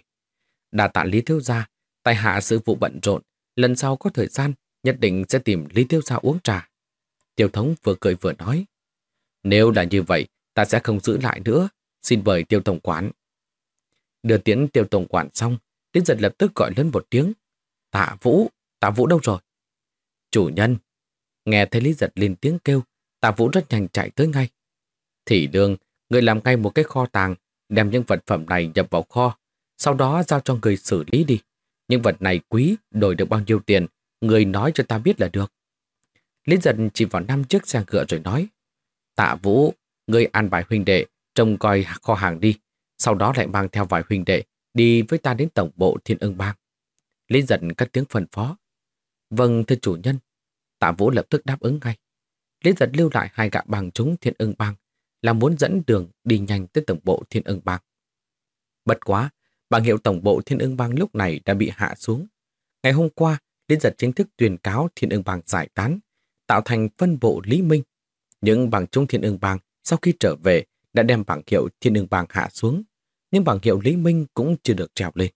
Đà tạ Lý Thiếu Gia, tại hạ sự vụ bận rộn, lần sau có thời gian, nhất định sẽ tìm Lý Thiếu Gia uống trà. Tiêu thống vừa cười vừa nói. Nếu là như vậy, ta sẽ không giữ lại nữa, xin mời tiêu tổng quản. Đưa tiến tiêu tổng quản xong, Tiến giật lập tức gọi lớn một tiếng. Tạ Vũ, Tạ Vũ đâu rồi? Chủ nhân. Nghe thấy Lý giật lên tiếng kêu, Tạ Vũ rất nhanh chạy tới ngay. Thì đường, người làm ngay một cái kho tàng, đem những vật phẩm này nhập vào kho, sau đó giao cho người xử lý đi. Những vật này quý, đổi được bao nhiêu tiền, người nói cho ta biết là được. Lý giật chỉ vào năm chiếc xe ngựa rồi nói, tạ vũ, ngươi an bài huynh đệ, trông coi kho hàng đi, sau đó lại mang theo vài huynh đệ đi với ta đến tổng bộ thiên ưng bang. Lý giật các tiếng phân phó. Vâng, thưa chủ nhân. Tạ Vũ lập tức đáp ứng ngay. Lý giật lưu lại hai gạ bằng chúng thiên ưng bang, là muốn dẫn đường đi nhanh tới tổng bộ thiên ưng bang. Bất quá, bảng hiệu tổng bộ thiên ưng bang lúc này đã bị hạ xuống. Ngày hôm qua, Lý giật chính thức tuyên cáo thiên ưng bang giải tán, tạo thành phân bộ Lý Minh. Những bằng chúng thiên ưng bang sau khi trở về đã đem bảng hiệu thiên đường bang hạ xuống, nhưng bảng hiệu Lý Minh cũng chưa được trèo lên.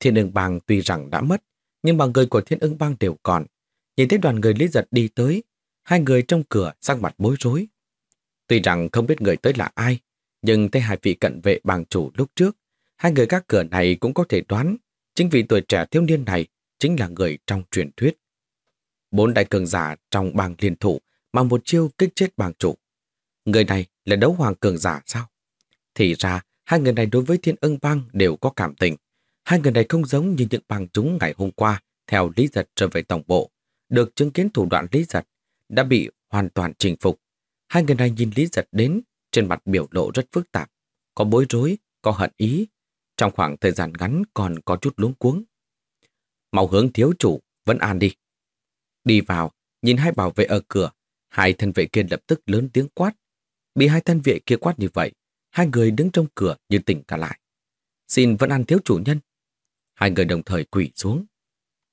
Thiên đường bang tuy rằng đã mất, nhưng bằng người của thiên ưng bang đều còn. Nhìn thấy đoàn người Lý Giật đi tới, hai người trong cửa sắc mặt bối rối. Tuy rằng không biết người tới là ai, nhưng thấy hai vị cận vệ bang chủ lúc trước, hai người các cửa này cũng có thể đoán chính vì tuổi trẻ thiếu niên này chính là người trong truyền thuyết. Bốn đại cường giả trong bang liên thủ mang một chiêu kích chết bang chủ. Người này là đấu hoàng cường giả sao? Thì ra, hai người này đối với thiên ưng bang đều có cảm tình. Hai người này không giống như những bang chúng ngày hôm qua theo Lý Giật trở về tổng bộ, được chứng kiến thủ đoạn Lý Giật đã bị hoàn toàn chinh phục. Hai người này nhìn Lý Giật đến, trên mặt biểu lộ rất phức tạp, có bối rối, có hận ý. Trong khoảng thời gian ngắn còn có chút luống cuống. Mau hướng thiếu chủ, vẫn an đi. Đi vào, nhìn hai bảo vệ ở cửa, hai thân vệ kia lập tức lớn tiếng quát. Bị hai thân vệ kia quát như vậy, hai người đứng trong cửa như tỉnh cả lại. Xin vẫn ăn thiếu chủ nhân. Hai người đồng thời quỷ xuống.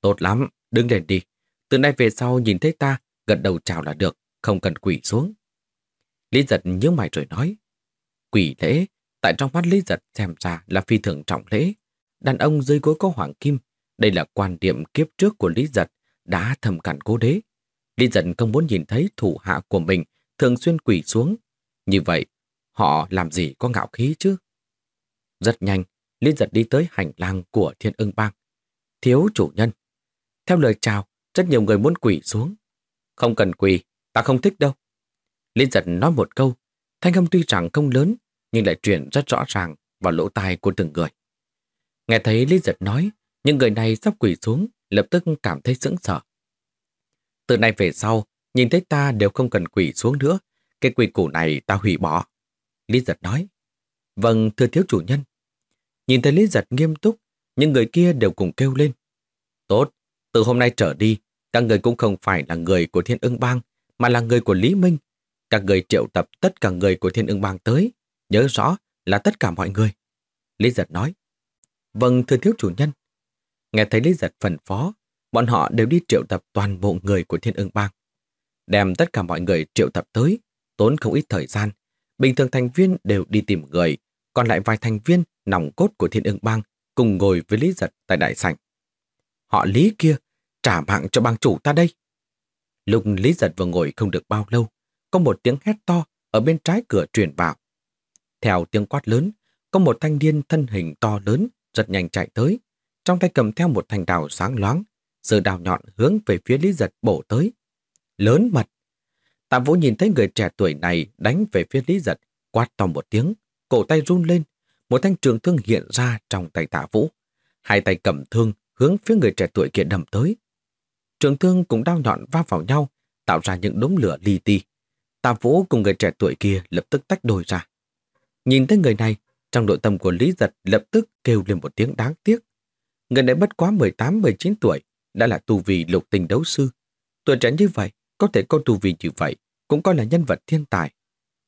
Tốt lắm, đứng lên đi. Từ nay về sau nhìn thấy ta, gật đầu chào là được, không cần quỷ xuống. Lý giật nhớ mày rồi nói. Quỷ lễ, tại trong mắt Lý giật xem ra là phi thường trọng lễ. Đàn ông dưới gối có hoàng kim. Đây là quan điểm kiếp trước của Lý giật đã thầm cản cố đế. Lý giật không muốn nhìn thấy thủ hạ của mình thường xuyên quỷ xuống. Như vậy, họ làm gì có ngạo khí chứ? Rất nhanh, liên giật đi tới hành lang của thiên ưng bang. Thiếu chủ nhân. Theo lời chào, rất nhiều người muốn quỷ xuống. Không cần quỳ, ta không thích đâu. Liên giật nói một câu, thanh âm tuy rằng không lớn, nhưng lại truyền rất rõ ràng vào lỗ tai của từng người. Nghe thấy liên giật nói, những người này sắp quỳ xuống, lập tức cảm thấy sững sờ. Từ nay về sau, nhìn thấy ta đều không cần quỳ xuống nữa, cái quy củ này ta hủy bỏ. Lý giật nói, vâng thưa thiếu chủ nhân. Nhìn thấy Lý giật nghiêm túc, những người kia đều cùng kêu lên. Tốt, từ hôm nay trở đi, các người cũng không phải là người của thiên ưng bang, mà là người của Lý Minh. Các người triệu tập tất cả người của thiên ưng bang tới. Nhớ rõ là tất cả mọi người. Lý giật nói. Vâng, thưa thiếu chủ nhân. Nghe thấy Lý giật phần phó, bọn họ đều đi triệu tập toàn bộ người của thiên ưng bang. Đem tất cả mọi người triệu tập tới, tốn không ít thời gian. Bình thường thành viên đều đi tìm người, còn lại vài thành viên nòng cốt của thiên ưng bang cùng ngồi với Lý giật tại đại sảnh. Họ Lý kia trả mạng cho bang chủ ta đây. Lúc Lý Giật vừa ngồi không được bao lâu, có một tiếng hét to ở bên trái cửa truyền vào. Theo tiếng quát lớn, có một thanh niên thân hình to lớn rất nhanh chạy tới, trong tay cầm theo một thanh đào sáng loáng, giờ đào nhọn hướng về phía Lý Giật bổ tới. Lớn mật! Tạ Vũ nhìn thấy người trẻ tuổi này đánh về phía Lý Giật, quát to một tiếng, cổ tay run lên, một thanh trường thương hiện ra trong tay Tạ Vũ. Hai tay cầm thương hướng phía người trẻ tuổi kia đầm tới. Trường thương cũng đao nhọn va vào nhau, tạo ra những đống lửa li ti. Tạ Vũ cùng người trẻ tuổi kia lập tức tách đôi ra. Nhìn thấy người này, trong nội tâm của Lý Giật lập tức kêu lên một tiếng đáng tiếc. Người này bất quá 18-19 tuổi, đã là tu vì lục tình đấu sư. Tuổi trẻ như vậy, có thể có tu vi như vậy, cũng coi là nhân vật thiên tài.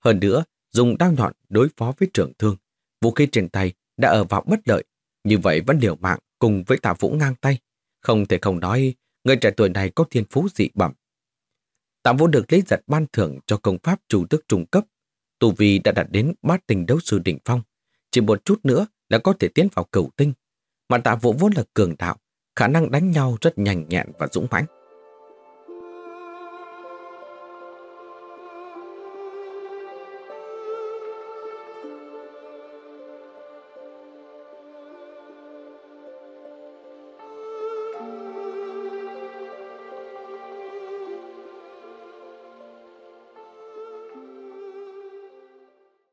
Hơn nữa, dùng đao nhọn đối phó với trưởng thương, vũ khí trên tay đã ở vào bất lợi, như vậy vẫn liều mạng cùng với Tạ Vũ ngang tay. Không thể không nói người trẻ tuổi này có thiên phú dị bẩm. Tạ Vũ được lấy giật ban thưởng cho công pháp chủ tức trung cấp. Tu Vi đã đạt đến bát tình đấu sư đỉnh phong. Chỉ một chút nữa là có thể tiến vào cầu tinh. Mà Tạ Vũ vốn là cường đạo, khả năng đánh nhau rất nhanh nhẹn và dũng mãnh.